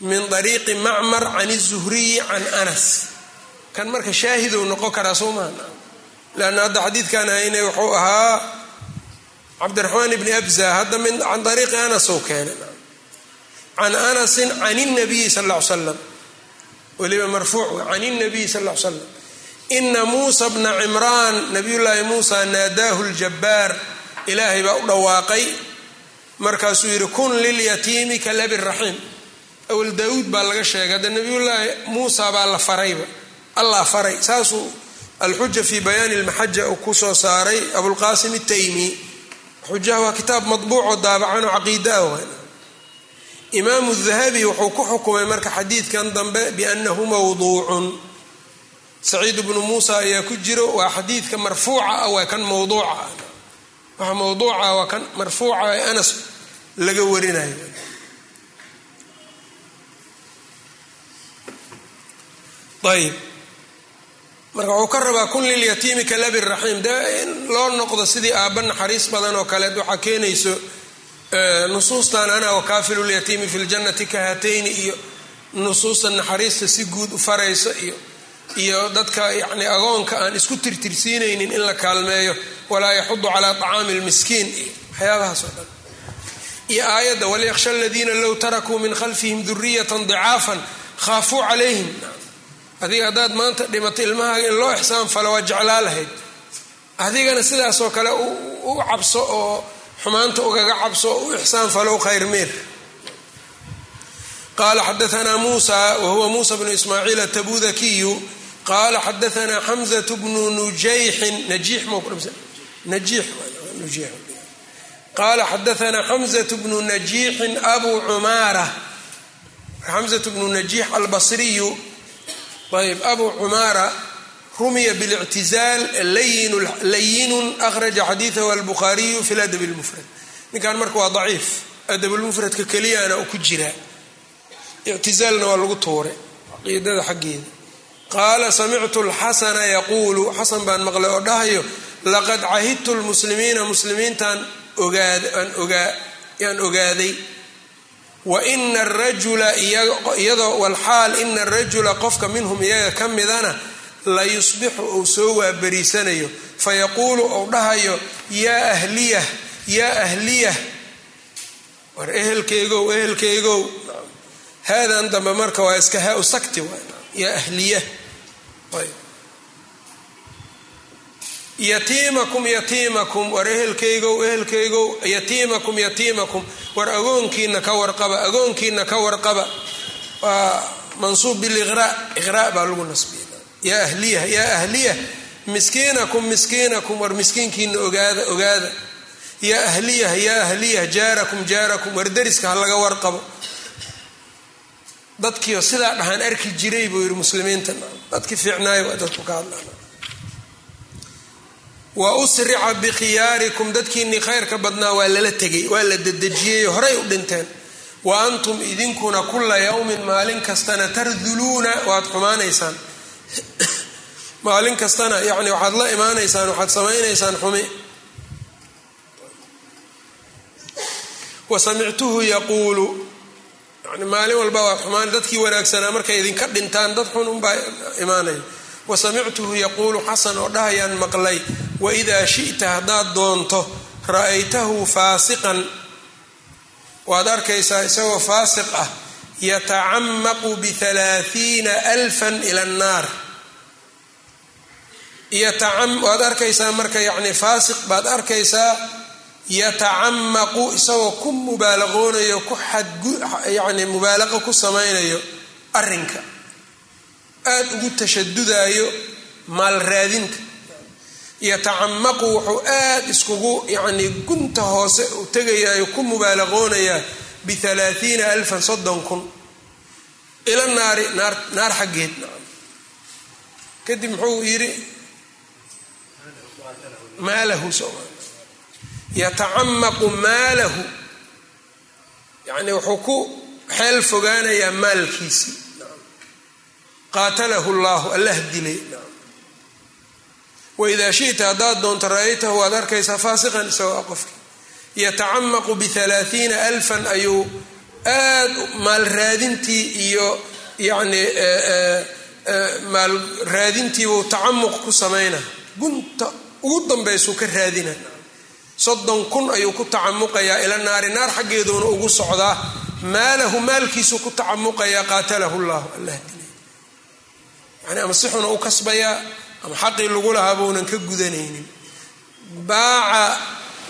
[SPEAKER 1] min dariiqi macmar can izuhriyi can anas. Kan marka shaahidow noqon karaa soo maa lanna hadda xadiidkan hayne wuxuu ahaa cabdiraxmaan ibni abza hadda can ariiqi anas ou keenay. Can anasin can nabiyi sal l slam weliba marfuuc can nabiyi sal l slam ina muusa bna cimraan nabiyullaahi muusa naadaahu ljabbaar ilaahay baa u dhawaaqay. Markaasuu yidhi kun lilyatiimi kalabi raxiim. Awal daawuud baa laga sheegay hadda nabiyullaahi muusa baa la farayba allah faray. Saasuu alxuja fi bayaani lmaxaja uu ku soo saaray abulqaasim ataymi xujaha waa kitaab madbuucoo daabacanoo caqiida ah imaamu dahabi wuxuu ku xukumay marka xadiidkan dambe biannahu mawduucun saciid bnu muusa ayaa ku jiro waa xadiidka marfuuca ah waa kan mawduuca. Waxa mawduuca waa kan marfuuca ee anas laga warinayo. Ayb marka wuxuu ka rabaa kun lilyatiimi kalabi raxiim. Dee in loo noqdo sidii aabba naxariis badan oo kaleed waxaa keenayso nusuustan ana wakaafilu lyatiimi fi ljannati kahatayni iyo nusuusta naxariista si guud u farayso iyo iyo dadka yani agoonka aan isku tirtirsiinaynin in la kaalmeeyo walaa yaxudu calaa طacaami lmiskiin iyo waxyaabahaas oo dhan. Iyo aayadda walyakhsha aladiina low tarakuu min khalfihim duriyata dicaafan khaafuu calayhim. Adiga haddaad maanta dhimato ilmahaaga in loo ixsaan falo waa jeclaa lahayd. Adigana sidaasoo kale u cabso oo xumaanta ugaga cabso oo u ixsaan falo khayr meer qala xadaanaa musa wahuwa muusa bnu ismaaciil atabudakiyu qaala xadaanaa xamzatu bnu nujayxin qaala xadaanaa xamzatu bnu najiixin abuu cumaara xamzatu bnu najiix albasriyu ayb abuu cumaara rumiya biاlictizaal layinun akhraja xadiidahu albukhaariyu fi ladab اlmufrad ninkan marka waa daciif adab lmufradka keliyaana ku jira ictizaalna waa lagu tuure qiidada xaggeeda qaala samictu lxasana yaquulu xasan baan maqlay oo dhahayo laqad cahidtu lmuslimiina muslimiintaan yaan ogaaday. Wa ina arajula iyadoo walxaal ina arajula qofka minhum iyaga ka midana la yusbixu uu soo waabariisanayo. Fayaquulu ou dhahayo yaa ahliyah yaa ahliyah. War ehelkeygow ehelkeygow haadan dambe marka waa iska haa sakti yaa ahliya yatiimakum yatiimakum war ehelkaygow ehelkaygow yatiimakum yatiimakum war agoonkiina ka warqaba agoonkiina ka warqaba. Waa mansuub biliqraa iqraa baa lagu nasbiya yaa ahliya yaa ahliya miskiinakum miskiinakum war miskiinkiina ogaada ogaada. Yaa ahliyah yaa ahliyah jaarakum jaarakum war deriska ha laga warqabo dadkiio sidaa dhahaan arki jiray buu yidhi muslimiinta dadki fiicnaayo waa dadku ka hadlaan wa usrica bikhiyaarikum dadkiinnii khayrka badnaa waa lala tegay waa la dedejiyey horay u dhinteen. Wa antum idinkuna kula yowmin maalin kastana tarduluuna waad xumaanaysaan. Maalin kastana yani waxaad la imaanaysaan waxaad samaynaysaan xumi. Wa samictuhu yaquulu maalin walba waa xumaan dadkii wanaagsanaa markay idinka dhintaan dad xun unbaa imaanaya wa samictuhu yaquulu xasan oo dhahayaan maqlay waidaa shi'ta haddaad doonto ra'aytahu faasiqan. Waad arkaysaa isagoo faasiq ah yatacamaqu bialaaiina alfan ila annaar. Waad arkaysaa marka yani faasiq baad arkaysaa yatacamaqu isagoo ku mubaalaqoonayo ku xadyani mubaalaqa ku samaynayo arrinka. Aada ugu tashadudaayo maal raadinta yatacamaqu wuxuu aada iskugu yacni gunta hoose u tegayaayo ku mubaalaqoonayaa bialaaiina alfan soddon kun ila naari naar naar xaggeed. Kadib muxuu yidhi maalahu yatacamaqu maalahu. Yani wuxuu ku xeel fogaanayaa maalkiisii qaatalahu llahu allah dilay. Waidaa shita haddaad doonto ra'aytahu waad arkaysaa faasiqan isagoo a qofki yatacamaqu bialaaiina alfan ayuu aad maal raadintii iyo yani maal raadintiibuu tacamuq ku samayna gunta ugu dambaysuu ka raadina soddon kun ayuu ku tacamuqayaa ila naari. Naar xaggeeduuna ugu socdaa maalahu maalkiisuu ku tacamuqayaa qaatalahu llahu allah dilay yani ama si xuna u kasbayaa ama xaqii lagu lahaa bounan ka gudanaynin. Baaca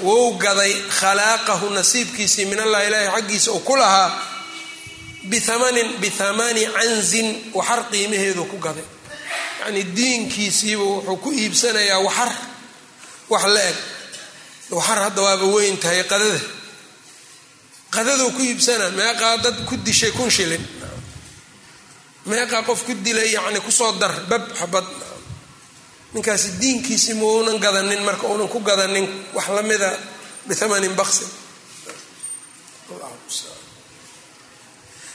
[SPEAKER 1] wou gaday khalaaqahu nasiibkiisii min allah ilaahi xaggiisa uu ku lahaa biamanin bihamani canzin waxar qiimaheedu ku gaday. Yacni diinkiisiiba wuxuu ku iibsanayaa waxar wax la eg waxar hadda waaba weyn tahay qadada. Qadadou ku iibsanaa meeqaa dad ku dishay kun shilin. Meeqaa qof ku dilay yacni ku soo dar bab xabad. Ninkaasi diinkiisi ma uunan gadanin marka uunan ku gadanin wax lamida bithamanin baksin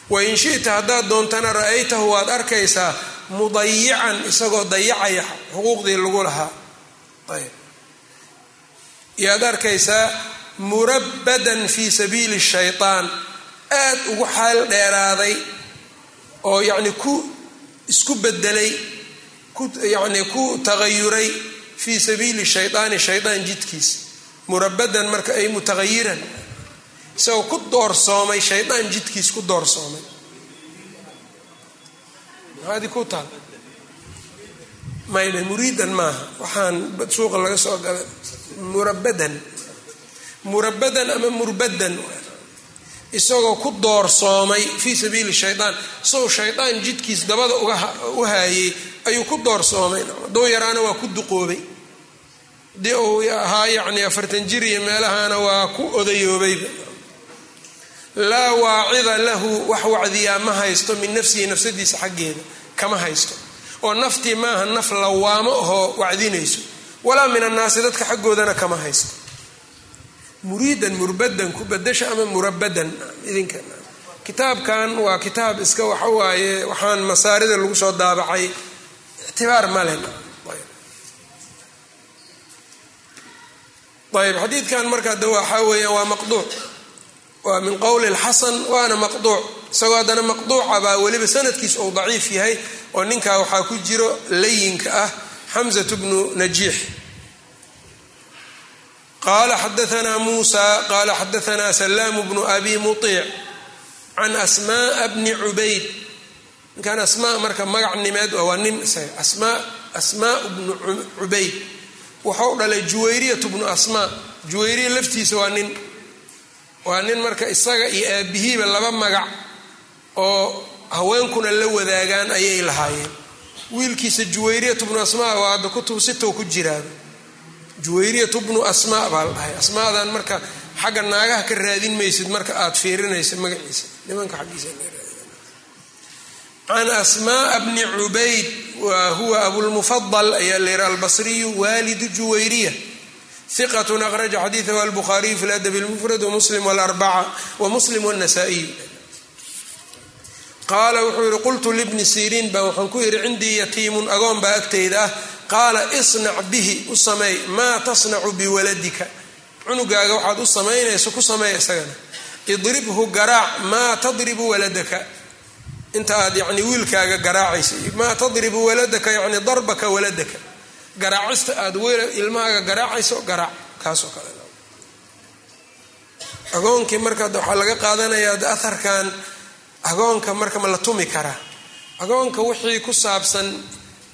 [SPEAKER 1] wain shita haddaad doontana ra'aytahu waad arkaysaa mudayican isagoo dayacaya xuquuqdii lagu lahaa. Ayb yaad arkaysaa murabbadan fii sabiili shaytaan aad ugu xaal dheeraaday oo yacni ku isku bedelay yani ku tagayuray fii sabiili shaydaani shaydaan jidkiis. Murabadan marka ay mutagayiran isagoo ku doorsoomay shaydaan jidkiis ku doorsoomay. Maxaadi muriidan maaha. Waxaan suuqa laga soo gala murabadan murabadan ama murbadan. Isagoo ku doorsoomay fii sabiili shaydaan. Isagoo shaydaan jidkiis dabada u haayey ayuu ku doorsoomay. Hadduu yaraana waa ku duqoobay. Haddii uu ahaa yacni afartan jir iyo meelahana waa ku odayoobayba laa waacida lahu wax wacdiyaa ma haysto min nafsihi nafsadiisa xaggeeda. Kama haysto. Oo naftii maaha naf lawaamo ahoo wacdinayso walaa min annaasi dadka xaggoodana kama haysto. Muriidan murbadan ku badasha ama murabadan idinka. Kitaabkan waa kitaab iska waxa waaye waxaan masaarida lagu soo daabacay. Ictibaar male ayb. Xadiidkan marka de waxaa weeyaan waa maqduuc. Waa min qowli lxasan waana maqduuc. Isagoo haddana maqduuca baa weliba sanadkiis uu daciif yahay oo ninkaa waxaa ku jiro layinka ah xamzat bnu najiix qala xadaanaa muusa qala xadaanaa salaamu bnu abi muiic can asmaaa bni cubayd ninkan asmaa marka magac nimeed waa nin asmaa asmaa bnu cubayd wuxuu dhalay juwayriyatu bnu asmaa juwayriya laftiisa waa nin waa nin marka isaga iyo aabihiiba laba magac oo haweenkuna la wadaagaan ayay lahaayeen wiilkiisa juwayriyatu bnu asmaa waa hadda kutub sitow ku jiraaba juwayriyatu bnu asmaa baa la dhahay. Asmaadan marka xagga naagaha ka raadin maysid marka aad fiirinaysa magaciisa. Nimanka xaggiisa can asmaaa bni cubayd wa huwa abulmufadal ayaa la yihi albasriyu waalidu juwayriya. Iqat akhraja xadiidahu albukhaariyu fi ladabi lmufrad wamuslim wlarbaca wamuslim wnasaa-iyu qaala wuxuu yihi qultu libni siriin baa waxaan ku yidhi cindii yatiimun agoon baa agtayda ah. Qaala isnac bihi u sameey maa tasnacu biwaladika? Cunugaaga waxaad u samaynayso ku sameey isagana. Idribhu garaac maa tadribu waladaka? Inta aad yani wiilkaaga garaacaysa maa tadribu waladaka yani darbaka waladaka? Garaacista aad ilmahaaga garaacayso garaac kaasoo kale. Agoonkii marka waxaa laga qaadanayaa aharkan agoonka marka ma la tumi karaa agoonka wixii ku saabsan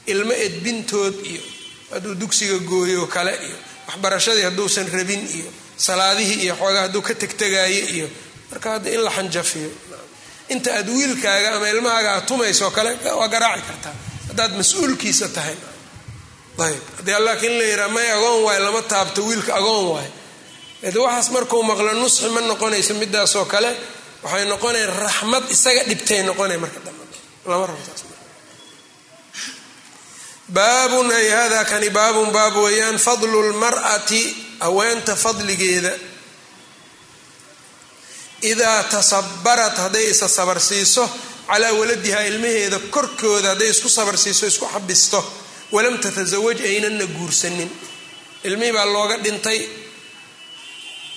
[SPEAKER 1] ilmo edbintood iyo hadduu dugsiga gooyo kale iyo waxbarashadii hadduusan rabin iyo salaadihii iyo xoogaa hadduu ka tegtegaayo iyo marka hadda in la xanjafiyo. Inta aad wiilkaaga ama ilmahaaga aad tumayso kale waa garaaci kartaa. Haddaad mas'uulkiisa tahay. Ayb haddii laakiin la yiraa may agoon waay lama taabto wiilka agoon waay de waxaas markuu maqlo nusxi ma noqonayso midaasoo kale waxay noqonayan raxmad isaga dhibtay noqonay marka lama ay hada kani baabun baab weeyaan fadlu lmar'ati haweenta fadligeeda. Idaa tasabarat hadday isa sabarsiiso calaa waladihaa ilmaheeda korkooda hadday isku sabarsiiso isku xabisto walam tatasawaj aynana guursanin. Ilmihii baa looga dhintay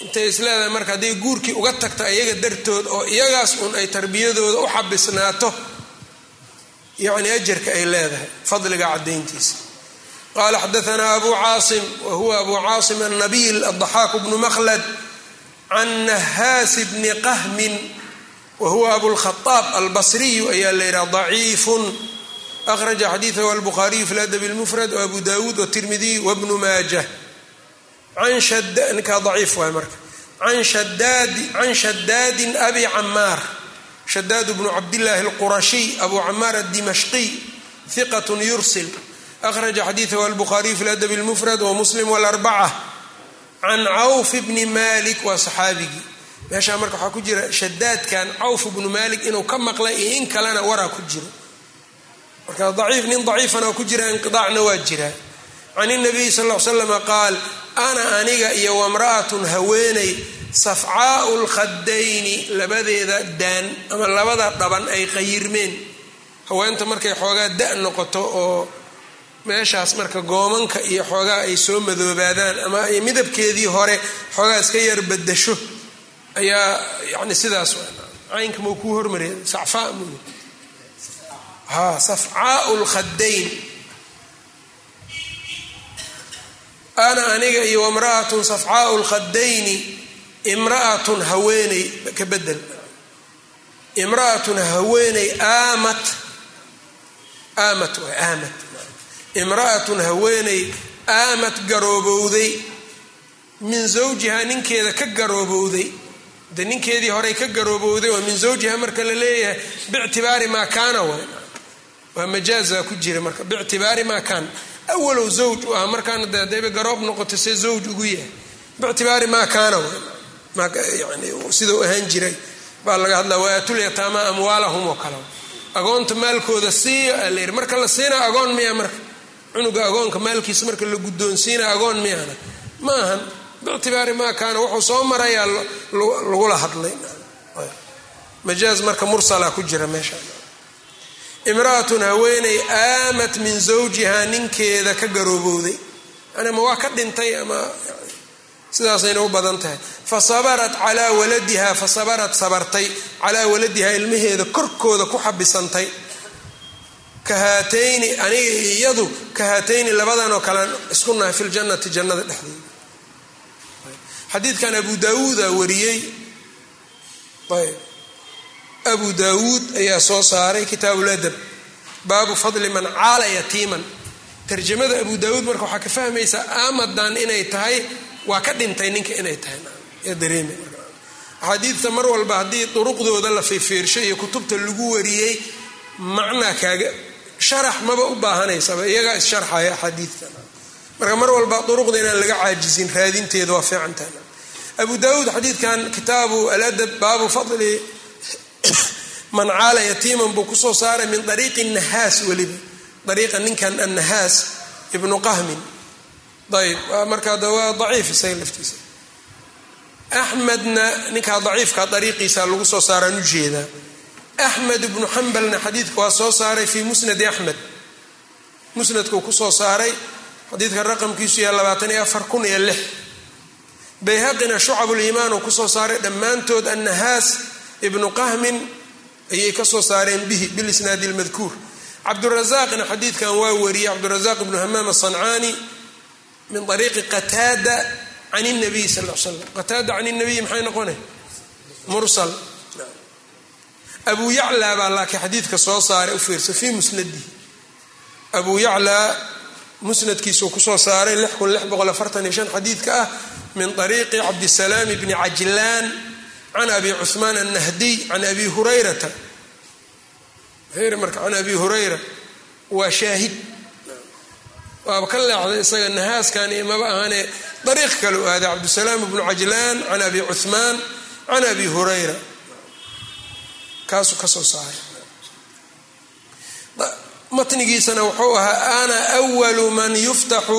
[SPEAKER 1] intay isleedahay marka hadday guurkii uga tagto iyaga dartood oo iyagaas un ay tarbiyadooda u xabisnaato yacni ajarka ay leedahay fadliga cadayntiisa qaala xadaanaa abu caasim wa huwa abu caasim annabiil addaxaak bnu makhlad can nahaasi bni qahmin wa huwa abulkhaaab albasriyu ayaa la yidhaha daciifun. Akhraja xadiidahu albukhaariyu fi ladabi lmufrad waabu dawuud watirmidiy wabnu maajah ninkaa daciif waay marka. Can shadaadin abi camaar shadaad bnu cabdillaahi alqurashiy abu camaar addimashqiy hiqat yursil. Akhraja xadiidahu albukhaariyu fi ladabi lmufrad wamuslim wlarbaca can cawf bni malik waa saxaabigii. Meeshaa marka waxaa ku jira shadaadkan cawf bnu malik inuu ka maqlay iyo in kalena waraa ku jiro marka daciif nin daciifana ku jira inqidaacna waa jiraa can inabiyi sal l slama qaal ana aniga iyo wamra'atun haweeney safcaau lkhadayni labadeeda daan ama labada dhaban ay qayirmeen haweenta markay xoogaa da noqoto oo meeshaas marka goomanka iyo xoogaa ay soo madoobaadaan ama ay midabkeedii hore xoogaa iska yar badasho ayaa yani sidaas caynka mau kuu hormariya sacfaa mu ha safcaau lkhadayn ana aniga iyo wamra'atun safcaau lkhadayni imra'atun haweeney ka bedel imra'atun haweeney aamat aamat waay aamat imra'atun haweeney aamat garoobowday min zawjihaa ninkeeda ka garoobowday de ninkeedii horey ka garoobowday oo min zawjiha marka la leeyahay bictibaari maa kaana way waa majaaza ku jira marka bictibaari maa kaana awalow zawj u ah markaana de hadayba garoob noqoto see zawj ugu yahay bictibaari maa kaana yani sidau ahaan jiray baa laga hadlaa waatul amwaalahum oo kale agoonta maalkooda siiya aa la yidhi marka la siina agoon miya marka cunuga agoonka maalkiisa marka la guddoonsiina agoon miyana ma bictibaari maa kaana wuxuu soo marayaa lagula hadlay majaaz marka mursala ku jira meesha imra'atun haweeney aamat min zawjihaa ninkeeda ka garoobowday yani ma waa ka dhintay ama sidaasayna u badan tahay. Fa sabarat calaa waladiha fa sabarat sabartay. Calaa waladihaa ilmaheeda korkooda ku xabisantay. Ka haatayni aniga iyadu ka haatayni labadan oo kalean isku nahay fi ljannati jannada dhexdeeda. Xadiidkan abu daawuuda wariyey. Ayb abu daawuud ayaa soo saaray kitaabuladab baabu fadli man caala yatiiman. Tarjamada abu daawuud marka waxaa ka fahmaysaa amadan inay tahay waa ka dhintay ninka inay tahay. Dareem axaadiidta mar walba haddii duruqdooda la fiirfiirsho iyo kutubta lagu wariyey macnaa kaaga sharax maba u baahanaysaba iyagaa issharxaya axaadiidta marka mar walba duruqda inaan laga caajizin raadinteeda waa fiicantaha abu daawuud xadiidkan kitaabu aladab baabu fadli man caala yatiiman buu ku soo saaray min ariiqi nahaas weliba. Ariiqa ninkan annahaas ibnu qahmin. Ayb markaa waa daciif isaga laftiisa. Axmedna ninkaa daciifka ariiqiisa lagu soo saaraan u jeedaa axmed ibnu xambalna xadiidka waa soo saaray fii musnadi axmed. Musnadkuu ku soo saaray xadiidka raqamkiisu yaha labaatan iyo afar kun iyo lix. Bayhaqina shucabuliimaan uu ku soo saaray dhammaantood annahaas ibnu qahmin ayay ka soo saareen bihi bilisnaadi lmadkuur cabdurazaaqna xadiidkan waa wariyey cabdurazaaq ibnu hamaam asancaani min ariiqi qataada can nabiy sal l slam qataada can nabiy maxay noqonay mursal. Abu yaclaa baa laakiin xadiidka soo saaray u fiirsa fii musnadihi. Abu yaclaa musnadkiisuu ku soo saaray xadiidka ah min ariiqi cabdisalaam bni cajlaan can abi cuثmaan annahdiy can abi hurayrata marka can abi hurayra waa shaahid waaba ka leexday isaga nahaaskan maba ahaane dariiq kale u aaday cabdisalaam bnu cajlaan can abi cuثmaan can abi hurayra kaasuu ka soo saaray matnigiisana wuxuu ahaa ana walu man yuftaxu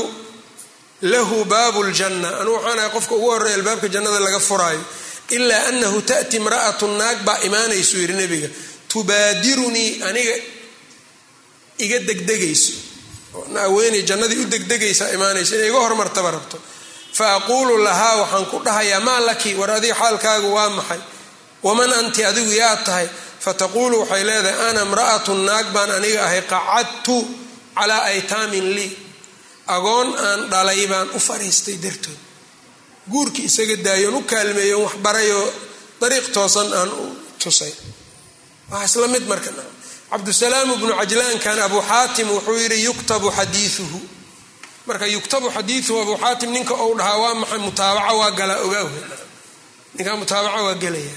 [SPEAKER 1] lahu baabu ljanna anuu waxaan ahay qofka ugu horreya albaabka jannada laga furaayo ilaa anahu taأti imra'atu naag baa imaanaysuu yidhi nebiga tubaadirunii aniga iga degdegayso. Haweeney jannadii u degdegaysaa imaanayso inay iga hormartaba rabto. Fa aquulu lahaa waxaan ku dhahayaa maa laki war adiga xaalkaagu waa maxay? Waman anti adigu yaa tahay? Fataquulu waxay leedahay ana imra'atun naag baan aniga ahay qacadtu calaa aytaamin lii. Agoon aan dhalay baan u fadhiistay dartood guurkii isaga daayoon u kaalmeeyon wax barayoo dariiq toosan aan u tusay. Waa isla mid marka cabdusalaam ibnu cajlaankan abu xaatim wuxuu yidhi yuktabu xadiiuhu marka yuktabu xadiiuhu abu xaatim ninka ou dhahaa waa maxay? Mutaabaca waa galaa ogaah ninkaa mutaabaca waa gelaya.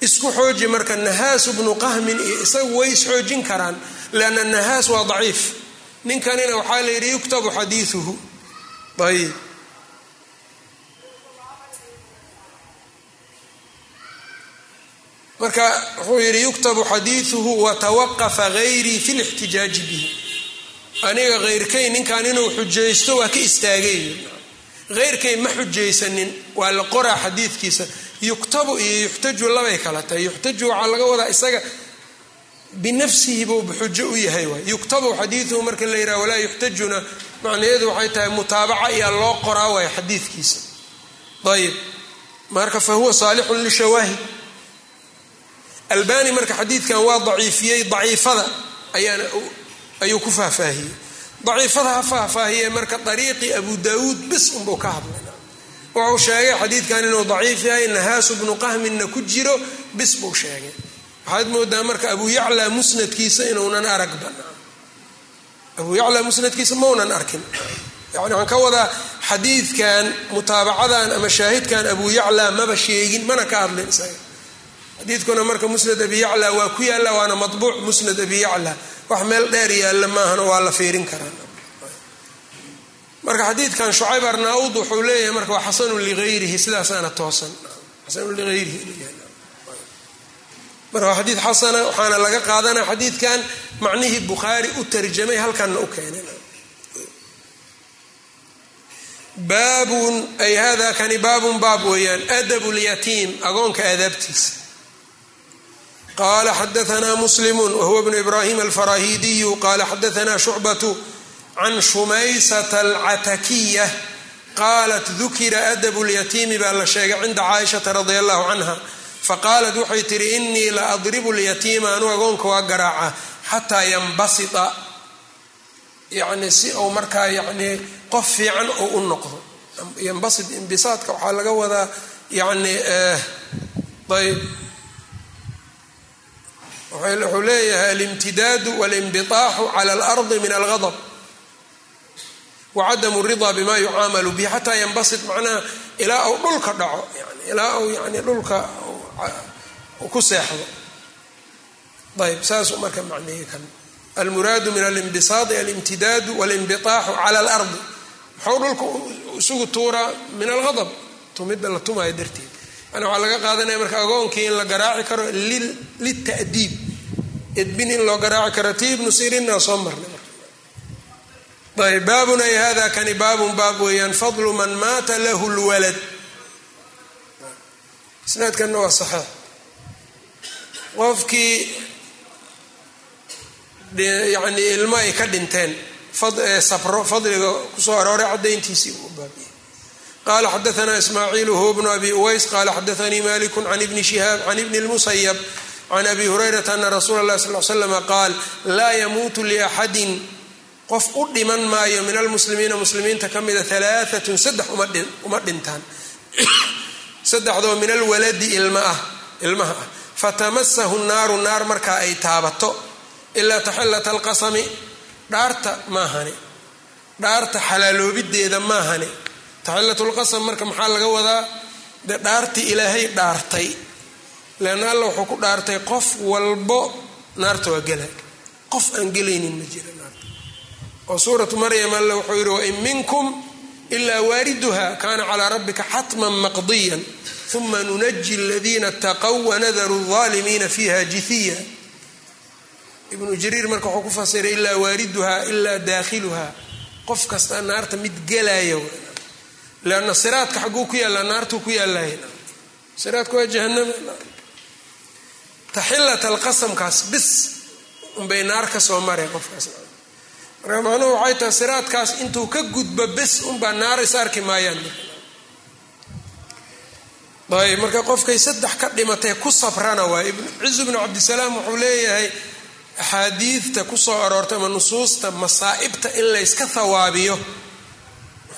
[SPEAKER 1] Isku xooji marka nahaasu bnu qahmin iyo isagu way isxoojin karaan lianna nahaas waa daciif. Ninkanina waxaa la yidhi yuktabu xadiiuhu ayb marka wuxuu yidhi yuktabu xadiiduhu watawaqafa gayrii fi lixtijaaji bihi. Aniga heyrkay ninkan inuu xujaysto waa ka istaagay. Heyrkay ma xujaysanin waa la qoraa xadiidkiisa. Yuktabu iyo yuxtaju labay kala tahay. Yuxtaju waxaa laga wadaa isaga binafsihi buuba xujo u yahay waay. Yuktabu xadiiduhu marka la yidhaha walaa yuxtajuna. Macnaheedu waxay tahay mutaabaca iyaa loo qoraa waaya xadiidkiisa. Ayib. Marka fa huwa saalixun lishawaahid albani marka xadiidkan waa daciifiyey daciifada ayaana ayuu ku faahfaahiyey. Daciifada ha faahfaahiye marka dariiqi abu daawuud bis unbuu ka hadlay. Wuxuu sheegay xadiidkan inuu daciif yahay nahaasu bnu qahminna ku jiro bis buu sheegay. Waxaad moodaa marka abu yacla musnadkiisa inuunan aragba abu yacla musnadkiisa maunan arkin. Yani waxaan ka wadaa xadiidkan mutaabacadan ama shaahidkan abu yacla maba sheegin mana ka hadlin isaga xadiidkuna marka musnad abi yacla waa ku yaalla waana mabuuc musnad abi yacla. Wax meel dheer yaalla maahana waa la fiirin karaa. Marka xadiidkan shucayb arnaud wuxuu leeyahay marka waa xasanu liayrihi sidaasaana toosan. Xasanu liayrihi marka waa xadiid xasana waxaana laga qaadanaa xadiidkan macnihii bukhaari u tarjamay halkanna u keenay baabun ay hada kani baabun baab weeyaan adabu lyatiim agoonka aadaabtiisa qala xadaanaa muslimu wahuwa bnu ibrahim alfarahidiyu qala xadaanaa shucbatu can shumaysata alcatakiya qaalat dukira adabu lyatiimi baa la sheegay cinda caaishata radia allahu canha faqaalat waxay tihi inii la adribu lyatiima anu agoonka waa garaaca xataa yanbasita yani si uu markaa yani qof fiican oo u noqdo yanbasit imbisaadka waxaa laga wadaa yani ayb wuxuu leeyahay alimtidaadu walinbiaaxu cala alardi min algadb wacadamu ridaa bima yucaamalu bihi xataa yanbasit macnaha ilaa uu dhulka dhaco yani ilaa uu yani dhulka ku seexdo. Ayb saasuu marka macneeye kan. Almuraadu min alinbisaadi alimtidaadu walinbiaaxu cala alardi. Muxuu dhulka isugu tuuraa min algadb tumidda la tumaayo darteed yani waxaa laga qaadanaya marka agoonkii in la garaaci karo litadiib edbin in loo garaaci karo. Ti ibnu soo marnay ayb baabun ay hada kani baabun baab weeyaan. Fadlu man maata lahu lwalad. Isnaadkanna waa saxiix. Qofkii yani ilmo ay ka dhinteen sabro fadliga ku soo arooray cadayntiisii uu baabiyey qala xadaana ismaaciil huwa bnu abi uways qala xadaanii maliku can ibni shihaab can ibni lmusayab can abi hurayrata ana rasuula اlahi sal l slama qaal laa yamuutu liaxadin qof u dhiman maayo min almuslimiina muslimiinta ka mida alaaatun saddex uma dhintaan saddexdoo min alwaladi ilmaha ah fatamasahu naaru naar markaa ay taabato ilaa taxilata alqasami dhaarta maahane dhaarta xalaaloobideeda maahane taxilatulqasam marka maxaa laga wadaa? Dee dhaartii ilaahay dhaartay. Leanna alla wuxuu ku dhaartay qof walbo naarta waa gela. Qof aan gelaynin ma jira naarta. Oo suuratu maryam alle wuxuu yidhi wain minkum ilaa waariduha kaana calaa rabbika xatman maqdiyan uma nunaji aladiina ataqow wanadaru alaalimiina fiiha jithiya. Ibnu jariir marka wuxuu ku fasiray ilaa waariduha ilaa daakhiluha qof kasta naarta mid gelaya leanna siraadka xagguu ku yaallaa naartuu ku yaallay siraadka waa jahanama taxilata alqasamkaas bis unbay naar ka soo mareen qofkaas marka macnuhu waxay tahay siraadkaas intuu ka gudbo bes unbaa naar is arki maayaan ayb marka qofkay saddex ka dhimatay ku sabrana waay cizu bnu cabdisalaam wuxuu leeyahay axaadiidta ku soo aroortay ama nusuusta masaa'ibta in layska hawaabiyo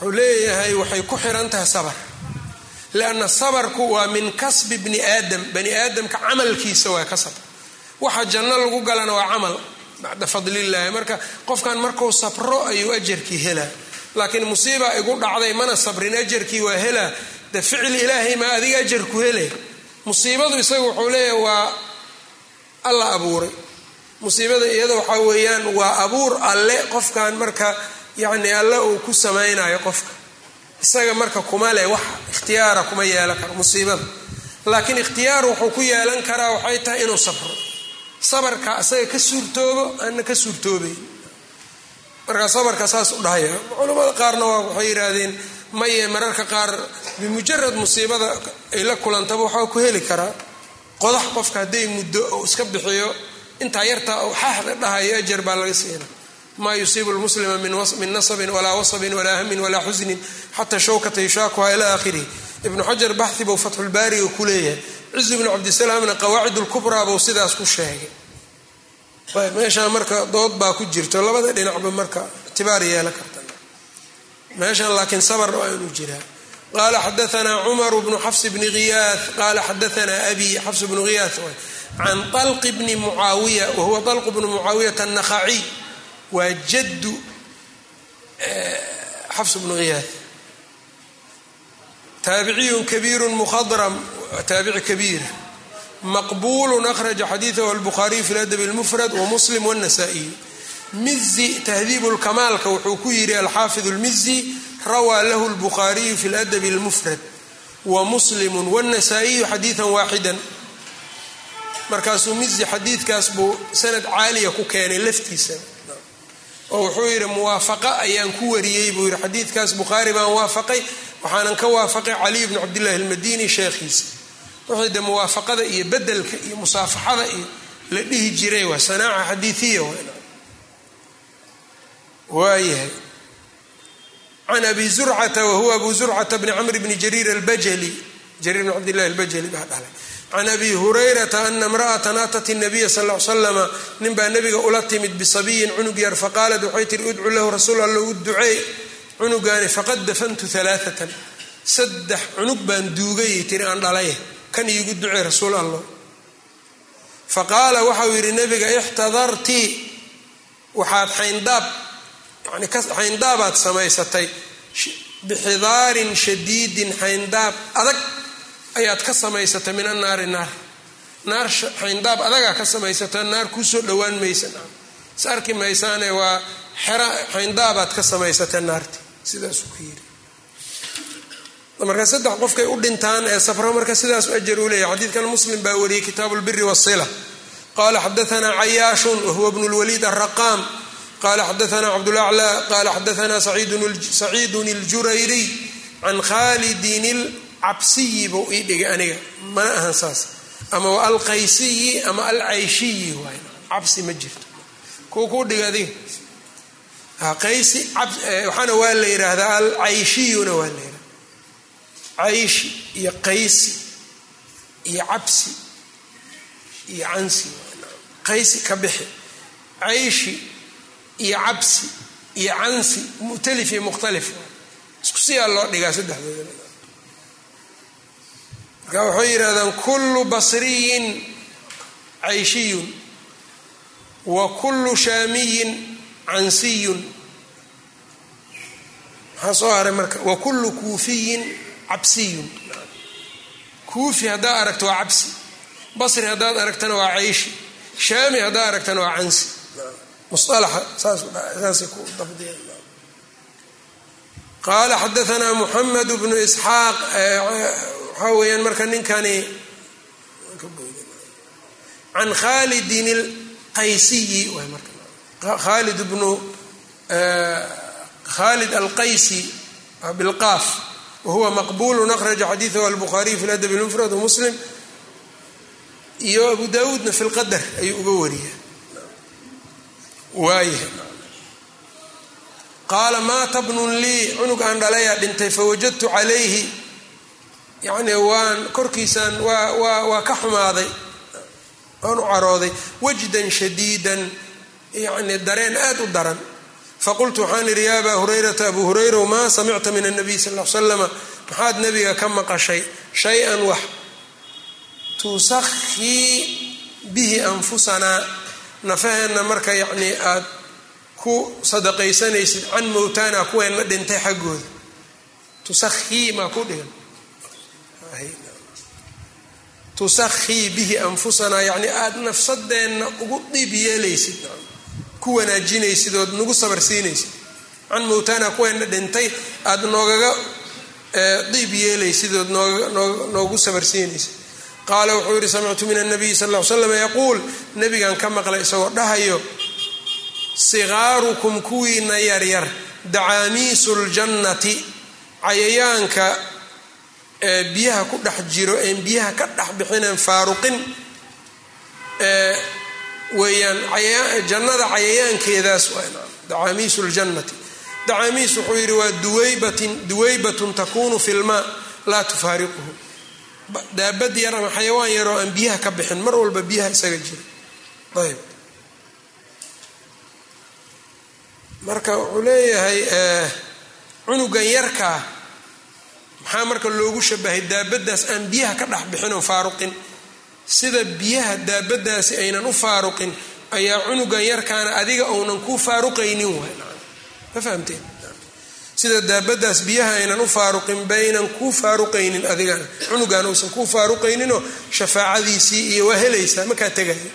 [SPEAKER 1] wuxuu leeyahay waxay ku xiran tahay sabar. Lianna sabarku waa min kasbi bni aadam. Bani aadamka camalkiisa waa kasab. Waxa janno lagu galana waa camal bacda fadlillaahi. Marka qofkan markuu sabro ayuu ajarkii helaa. Laakiin musiiba igu dhacday mana sabrin ajarkii waa helaa. De ficil ilaahay maa adiga ajarku hele. Musiibadu isaga wuxuu leeyahay waa alla abuuray. Musiibada iyada waxaa weeyaan waa abuur alle. Qofkan marka yacni alle uu ku samaynayo qofka. Isaga marka kuma leh wax ikhtiyaara kuma yeelan karo musiibada. Laakiin ikhtiyaar wuxuu ku yeelan karaa waxay tahay inuu sabro. Sabarka asaga ka suurtoobo aana ka suurtoobayn markaa sabarka saas u dhahaya culamada qaarna waxay yidhaahdeen maye mararka qaar bimujarad musiibada ay la kulantaba waxaa ku heli karaa qodax qofka hadday muddo ou iska bixiyo intaa ou xaaxda dhahayo ajar baa laga siina maa yusiibu lmuslima min nasabin walaa wasabin walaa hamin walaa xusnin xataa shawkata yushaakuha ilaa akhirih ibnu xajar baxi buu fatxulbaari u ku leeyahay. Cizi bnu cabdisalaamna qawaacid lkubraa buu sidaas ku sheegay. Meeshaan marka dood baa ku jirto labada dhinacba marka ictibaar yeela karta. Meeshaan laakiin sabar waa inuu jiraa. Qaala xadaanaa cumaru bnu xafs bni iyaa qaala xadaanaa abi xafs bnu iyaas can alqi bni mucaawiya wahuwa alqu bnu mucaawiyata annakhaciy waa jaddu xafs bnu khiyaah taabiciyun kabiiru mukhadram taabici kabiir maqbulu akhraja xadiidahu albukhaariyu fi ladab اlmufrad wamuslim wاnasaa-iy mizi tahdiibu lkamaalka wuxuu ku yidhi alxaafid اlmizi rawaa lahu اlbukhaariyu fi ladab اlmufrad wamuslimu wاnasaa-iyu xadiidan waaxida markaasuu mizi xadiidkaas buu sanad caaliya ku keenay laftiisa oo wuxuu yidhi muwaafaqa ayaan ku wariyey buu yidhi. Xadiidkaas bukhaari baan waafaqay waxaanan ka waafaqay caliy bni cabdillahi almadini sheekhiisa. Wuxuu de muwaafaqada iyo bedelka iyo musaafaxada iyo la dhihi jiray waa sanaaca xadiiiya waayahay can abi zurcata wahuwa abu zurcata bni camr bni jariir albajali. Jariir bni cabdillahi albajali baa dhalay can abi hurayrata ana imra'atan atat nabiya sal l slama ninbaa nabiga ula timid bisabiyin cunug yar faqaalat waxay tihi udcu lahu rasuul alla u duceey cunugaani faqad dafantu alaaatan saddex cunug baan duugayay tiri aan dhalay kan iigu ducey rasuul allah faqaala waxau yidhi nabiga ixtadartii waxaad xayndaab yani xayndaabaad samaysatay bixidaarin shadiidin xayndaab adag ayaad ka samaysatay min annaari naar. Naar xayndaab adagaa ka samaysata naar kuusoo dhowaan maysa is maysaane waa xera xayndaabaad ka samaysatay naarti. Sidaasuu ku yidhi marka saddex qofkay u dhintaan ee safro marka sidaas ajar u leeyahy xadiidkan muslim baa wariyey kitaabu lbiri wasila qala xadaanaa cayaashun wahuwa bnu lwaliid araqaam qala xadaanaa cabdulaclى qala xadaanaa saciidun اljurayriy can khalidin اlcabsiyi buu ii dhigay aniga. Mana ahan saas. Ama wa alqaysiyi ama alcayshiyi waay. Cabsi ma jirto. Kuu kuu dhiga adiga. Qaysi waxaana waa la yidhaahdaa alcayshiyuna waa la yidhahda cayshi iyo qaysi iyo cabsi iyo cansi qaysi ka bixi. Cayshi iyo cabsi iyo cansi mu'talif iyo mukhtalif. Isku siyaa loo dhigaa saddexdooda marka waxay yidhahdaan kullu basriyin cayshiyun wa kullu shaamiyin cansiyun. Maxaa soo haray marka? Wa kullu kuufiyin cabsiyun. Kuufi haddaad aragto waa cabsi basri haddaad aragtana waa cayshi shaami haddaad aragtana waa cansi. Qaala xadaanaa muxamed bnu isxaaq waxaa weeyaan marka ninkani can khalidin marka khalid bnu khalid alqaysi bilqaaf wahuwa maqbulu akhraja xadiidahu albukhaariy fi ladab lmufrad wmuslim iyo abu dawuudna fi lqadar ayuu uga wariya waayahay qaala maata bnun lii? Cunug aan dhalayaa dhintay fawajadtu calayhi yacni waan korkiisaan waa ka xumaaday waan u carooday wajdan shadiidan yacni dareen aad u daran. Faqultu waxaan idhi ya abaa hurayrata abu hurayra maa samicta min anabiy sal l slama maxaad nabiga ka maqashay? Shay-an wax. Tusakhii bihi anfusanaa nafaheenna marka yacnii aad ku sadaqaysanaysid. Can mowtaana kuweenna dhintay xaggooda. Tusakhii maa ku dhigan tusakhii bihi anfusanaa yacnii aada nafsadeenna ugu dhiib yeelaysid ku wanaajinaysid ood nagu sabarsiinaysid can mowtaana kuweenna dhintay aada noogaga diib yeelaysid ood noogu sabarsiinaysid qaala wuxuu yidhi samictu min anabiyi sal l slam yaquul. Nabigan ka maqlay isagoo dhahayo sigaarukum kuwiina yaryar dacaamiisu ljannati cayayaanka biyaha ku dhex jiro een biyaha ka dhex bixineen faaruqin weeyaan jannada cayayaankeedaas dacaamiisu ljannati dacaamiis wuxuu yidhi waa duwaybatin duwaybatun takunu fi lmaa laa tufaariquhu. Daabad yar ama xayawaan yaroo aan biyaha ka bixin mar walba biyaha isaga jira. Ayb marka wuxuu leeyahay cunugan yarkaa maxaa marka loogu shabahay daabadaas aan biyaha ka dhex bixin oo faaruqin? Sida biyaha daabadaasi aynan u faaruqin ayaa cunugan yarkaana adiga uunan kuu faaruqaynin ma fahamteen? Sida daabadaas biyaha aynan u faaruqin baynan kuu faaruqaynin adigana. Cunugan uusan kuu faaruqayninoo shafaacadiisii iyo waa helaysaa makaa tegaya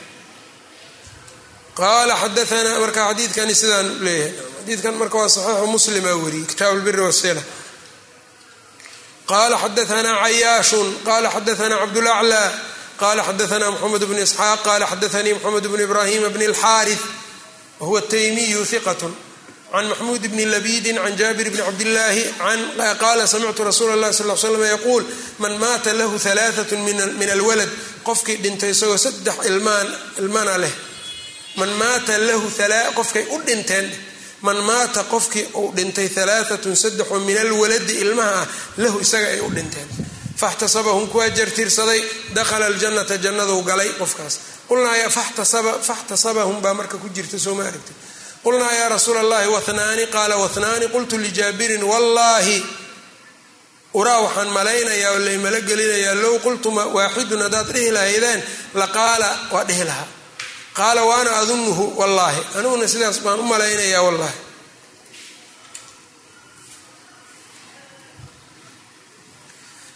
[SPEAKER 1] qaala xadaanaa marka xadiidkani sidaan leeyahay. Xadiidkan marka waa saxiixu muslima weriyey kitaab lbiri wasila qala xadaanaa cayaashun qala xadaanaa cabdulaclى qala xadaanaa mxamed bn isxaaq qala xadaanii mxamed bn ibrahima bn اlxaariث wahuwa taymiyu hiqat can maxmuud bni labidin can jaabir bni cabdillaahi qaala samictu rasuula اllahi sal slam yaquul man maata lahu alaaثat min alwalad qofkii dhintay isagoo saddex ilmana leh man maata lahu qofkay u dhinteen man maata qofkii uu dhintay alaaatun saddexoo min alwaladi ilmaha ah lahu isaga ay u dhinteen. Faxtasabahum kuwaa jartirsaday dakhala aljannata jannaduu galay qofkaas. Qulnaa faxtasabahum baa marka ku jirta soo ma aragti qulnaa yaa rasuula allahi wahnaani qaala wahnaani qultu lijaabirin wallaahi uraa waxaan malaynayaa oo laymala gelinayaa low qultuma waaxidun haddaad dhihi lahaydeen laqaala waa dhihi lahaa qaala waana adunuhu wallaahi. Aniguna sidaas baan u malaynayaa wallaahi.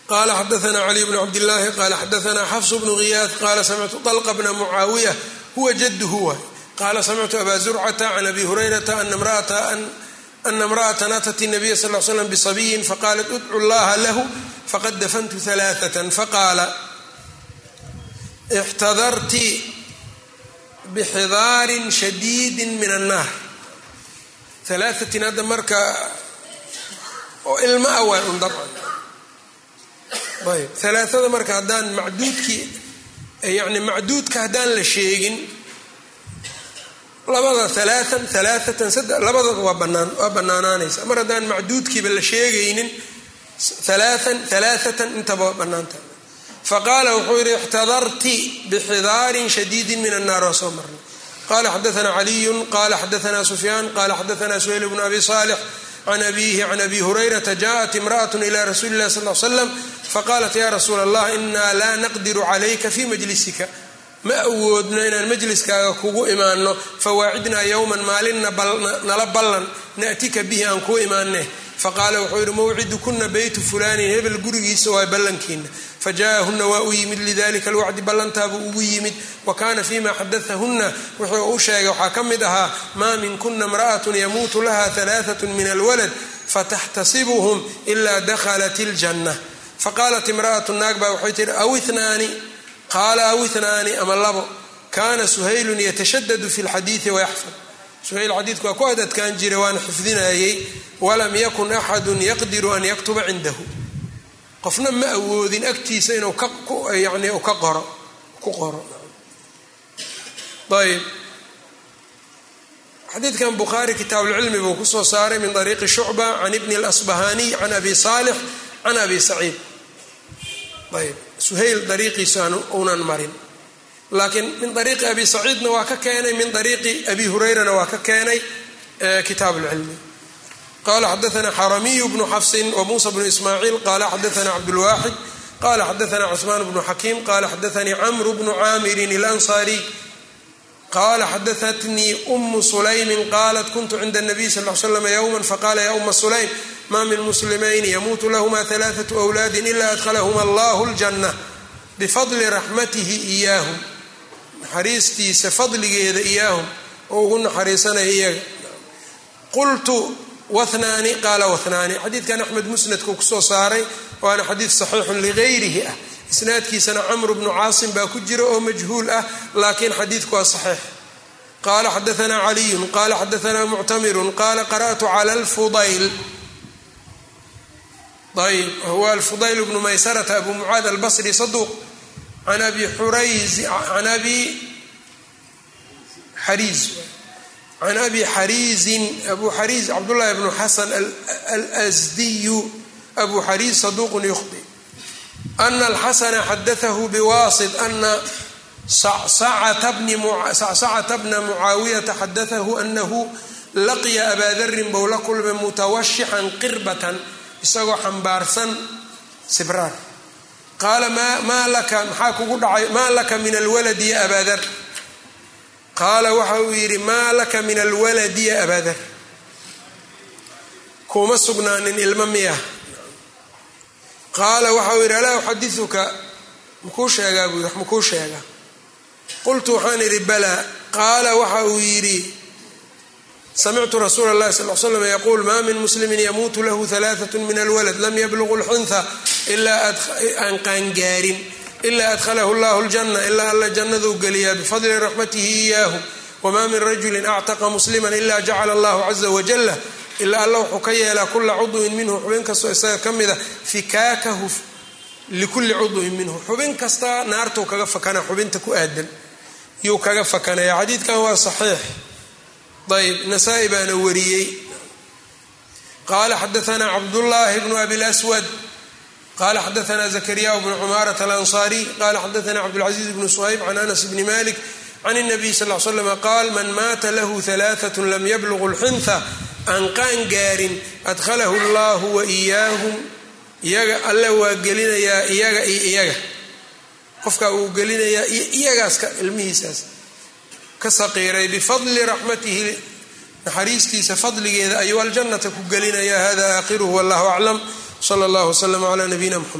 [SPEAKER 1] Qala xadaana cali bnu cabdillaahi. Qaala xadaana xafsu bnu ghiyaad. Qaala samictu dalqa bna mucaawiya. Huwa jadduhu waay. Qaala samictu aba zurcata can abi hurayrata ana imra'atan atat nabiya sal l slam bisabiyin faqaalat udcu llaha lahu faqad dafantu alaaatan faqaala xtadarti bxidaarin shadiidi min annaar alaaثatin hadda marka oo ilma a waa un dabcan ayb alaaada marka haddaan macduudkii yani macduudka haddaan la sheegin labada alaaan alaaatan labadaba waa banaan waa banaanaanaysa mar haddaan macduudkiiba la sheegaynin alaaan alaaatan intaba waa banaanta faqaala wuxuu yidhi ixtadarti bixidaarin shadiidin min annaar waa soo marnay qala xadaana caliyun qala xadaana sufyaan qala xadaana suhayl bnu abi salix can abihi can abi hurayrata jaءat imra'at ila rasuuli اlahi sal l slam faqaalat ya rasuula allah inaa laa naqdiru calayka fi majlisika ma awoodno inaan majliskaaga kugu imaano fawaacidnaa yowman maalinna nala ballan na'tika bihi aan kuu imaane faqaala wuxuu yidhi mawcidu beytu fulanin hebel gurigiisa waa ballankiina fajaءahuna waa u yimid lidalika alwacdi ballantaabuu ugu yimid wa kana fima xadaahuna wuxuu u sheegay waxaa ka mid ahaa maa minkuna imra'at yamuutu laha alaaثat min alwalad fataxtasibuhum ila dakhalat اljanna faqaalat imra'atu naag baa waxay tihi aw inaani qaala aw inaani ama labo kana suhaylun yatashadadu fi lxadiidi wayaxfad suhayl xadiidku waa ku adadkaan jiray waana xifdinayey walam yakun axadu yaqdiru an yaktuba cindahu qofna ma awoodin agtiisa inuu yani ka qoro ku qoro. Ayb xadiidkan bukhaari kitaabulcilmi buu ku soo saaray min ariiqi shucba can ibni اlasbahaniy can abi saalix can abi saciid. Ayb suhayl dariiqiisa unan marin. Laakiin min ariiqi abi saciidna waa ka keenay min ariiqi abi hurayrana waa ka keenay kitaab lcilmi qala xadaana xaramiy bnu xafsin wamuusa bnu ismaaciil qala xadaana cabdulwaaxid qala xadaana cusmaan bnu xakiim qala xadaanii camru bnu caamirin ilansaariy qala xadaatnii umu sulaymin qalat kuntu cinda nabiy sal l slam ywma faqala ya uma sulaym ma min muslimayni yamuutu lahma alaaat wlaadi ila adhlahma allah ljana bifadli raxmatihi iyaahum naxariistiisa fadligeeda iyaahum oo ugu naxariisanaya iyaga qultu wahnaani qaala wahnaani xadiidkan axmed musnadku ku soo saaray waana xadiid saxiixun ligayrihi ah. Isnaadkiisana camru bnu caasim baa ku jira oo majhuul ah laakiin xadiidku waa saxiix. Qaala xadaanaa caliyun qaala xadaanaa muctamirun qaala qara'tu cala alfudayl. Ayb huwa alfudayl bnu maysarata abu mucaad albasri saduuq can abi xurayz can abi xariiz can abi xariizin abu xariiz cabdullahi bnu xasan alsdiyu abu xariiz saduuqun yukhdi ana alxasana xadatahu biwaasit ana sacsacata bna mucaawiyata xadatahu anahu laqiya abaa darin bow la kulmay mutawashixan qirbatan isagoo xambaarsan sibraar qaala maa laka min alwaladi ya abaa dar qaala waxa uu yidhi maa laka min alwaladi ya abaa dar kuma sugnaanin ilmo miya qaala waxa uu yidhi alaa uxadiuka makuu sheegaa buu yidhi wax makuu sheegaa qultu waxaan idhi balaa qaala waxa uu yidhi samictu rasuula اllahi sal l slam yaquul maa min muslimi yamuutu lahu halaaثat min alwalad lam yabluqu اlxuntha aan qaangaarin ilaa adkhalahu llahu اljanna ilaa alla jannaduu geliyaa bifadli raxmatihi iyaahu wmaa min rajuli actaqa muslima ila jacala allahu caza wajala ilaa alla wuxuu ka yeelaa kula cudwin minhu xubin kastoo isaga ka mida fikaakahu likulli cudwin minhu xubin kasta naartuu kaga fakana xubinta ku aadan yuu kaga fakanaya xadiidkan waa saxiix ayb nasaa-i baana wariyey qaala xadaanaa cabdullaahi bnu abi lswad qala xadaanaa zakariya bnu cumaarat alansaariy qala xadaanaa cabdulcaziiz bnu suhayb can anas bni malik can الnabiy sal l slm qaal man maata lahu ثalaaثaة lam yabluqu اlxuntha aan qaan gaarin adkhalahu اllahu waiyaahum iyaga alle waa gelinayaa iyaga iyo iyaga qofkaa uu gelinayaa iyo iyagaaska ilmihiisaas ka saqiiray bifadli raxmatihi naxariistiisa fadligeeda ayuu aljannata ku gelinaya hada aakhiruhu wallahu aclam sala اllah wslm cla nabiyina mxamed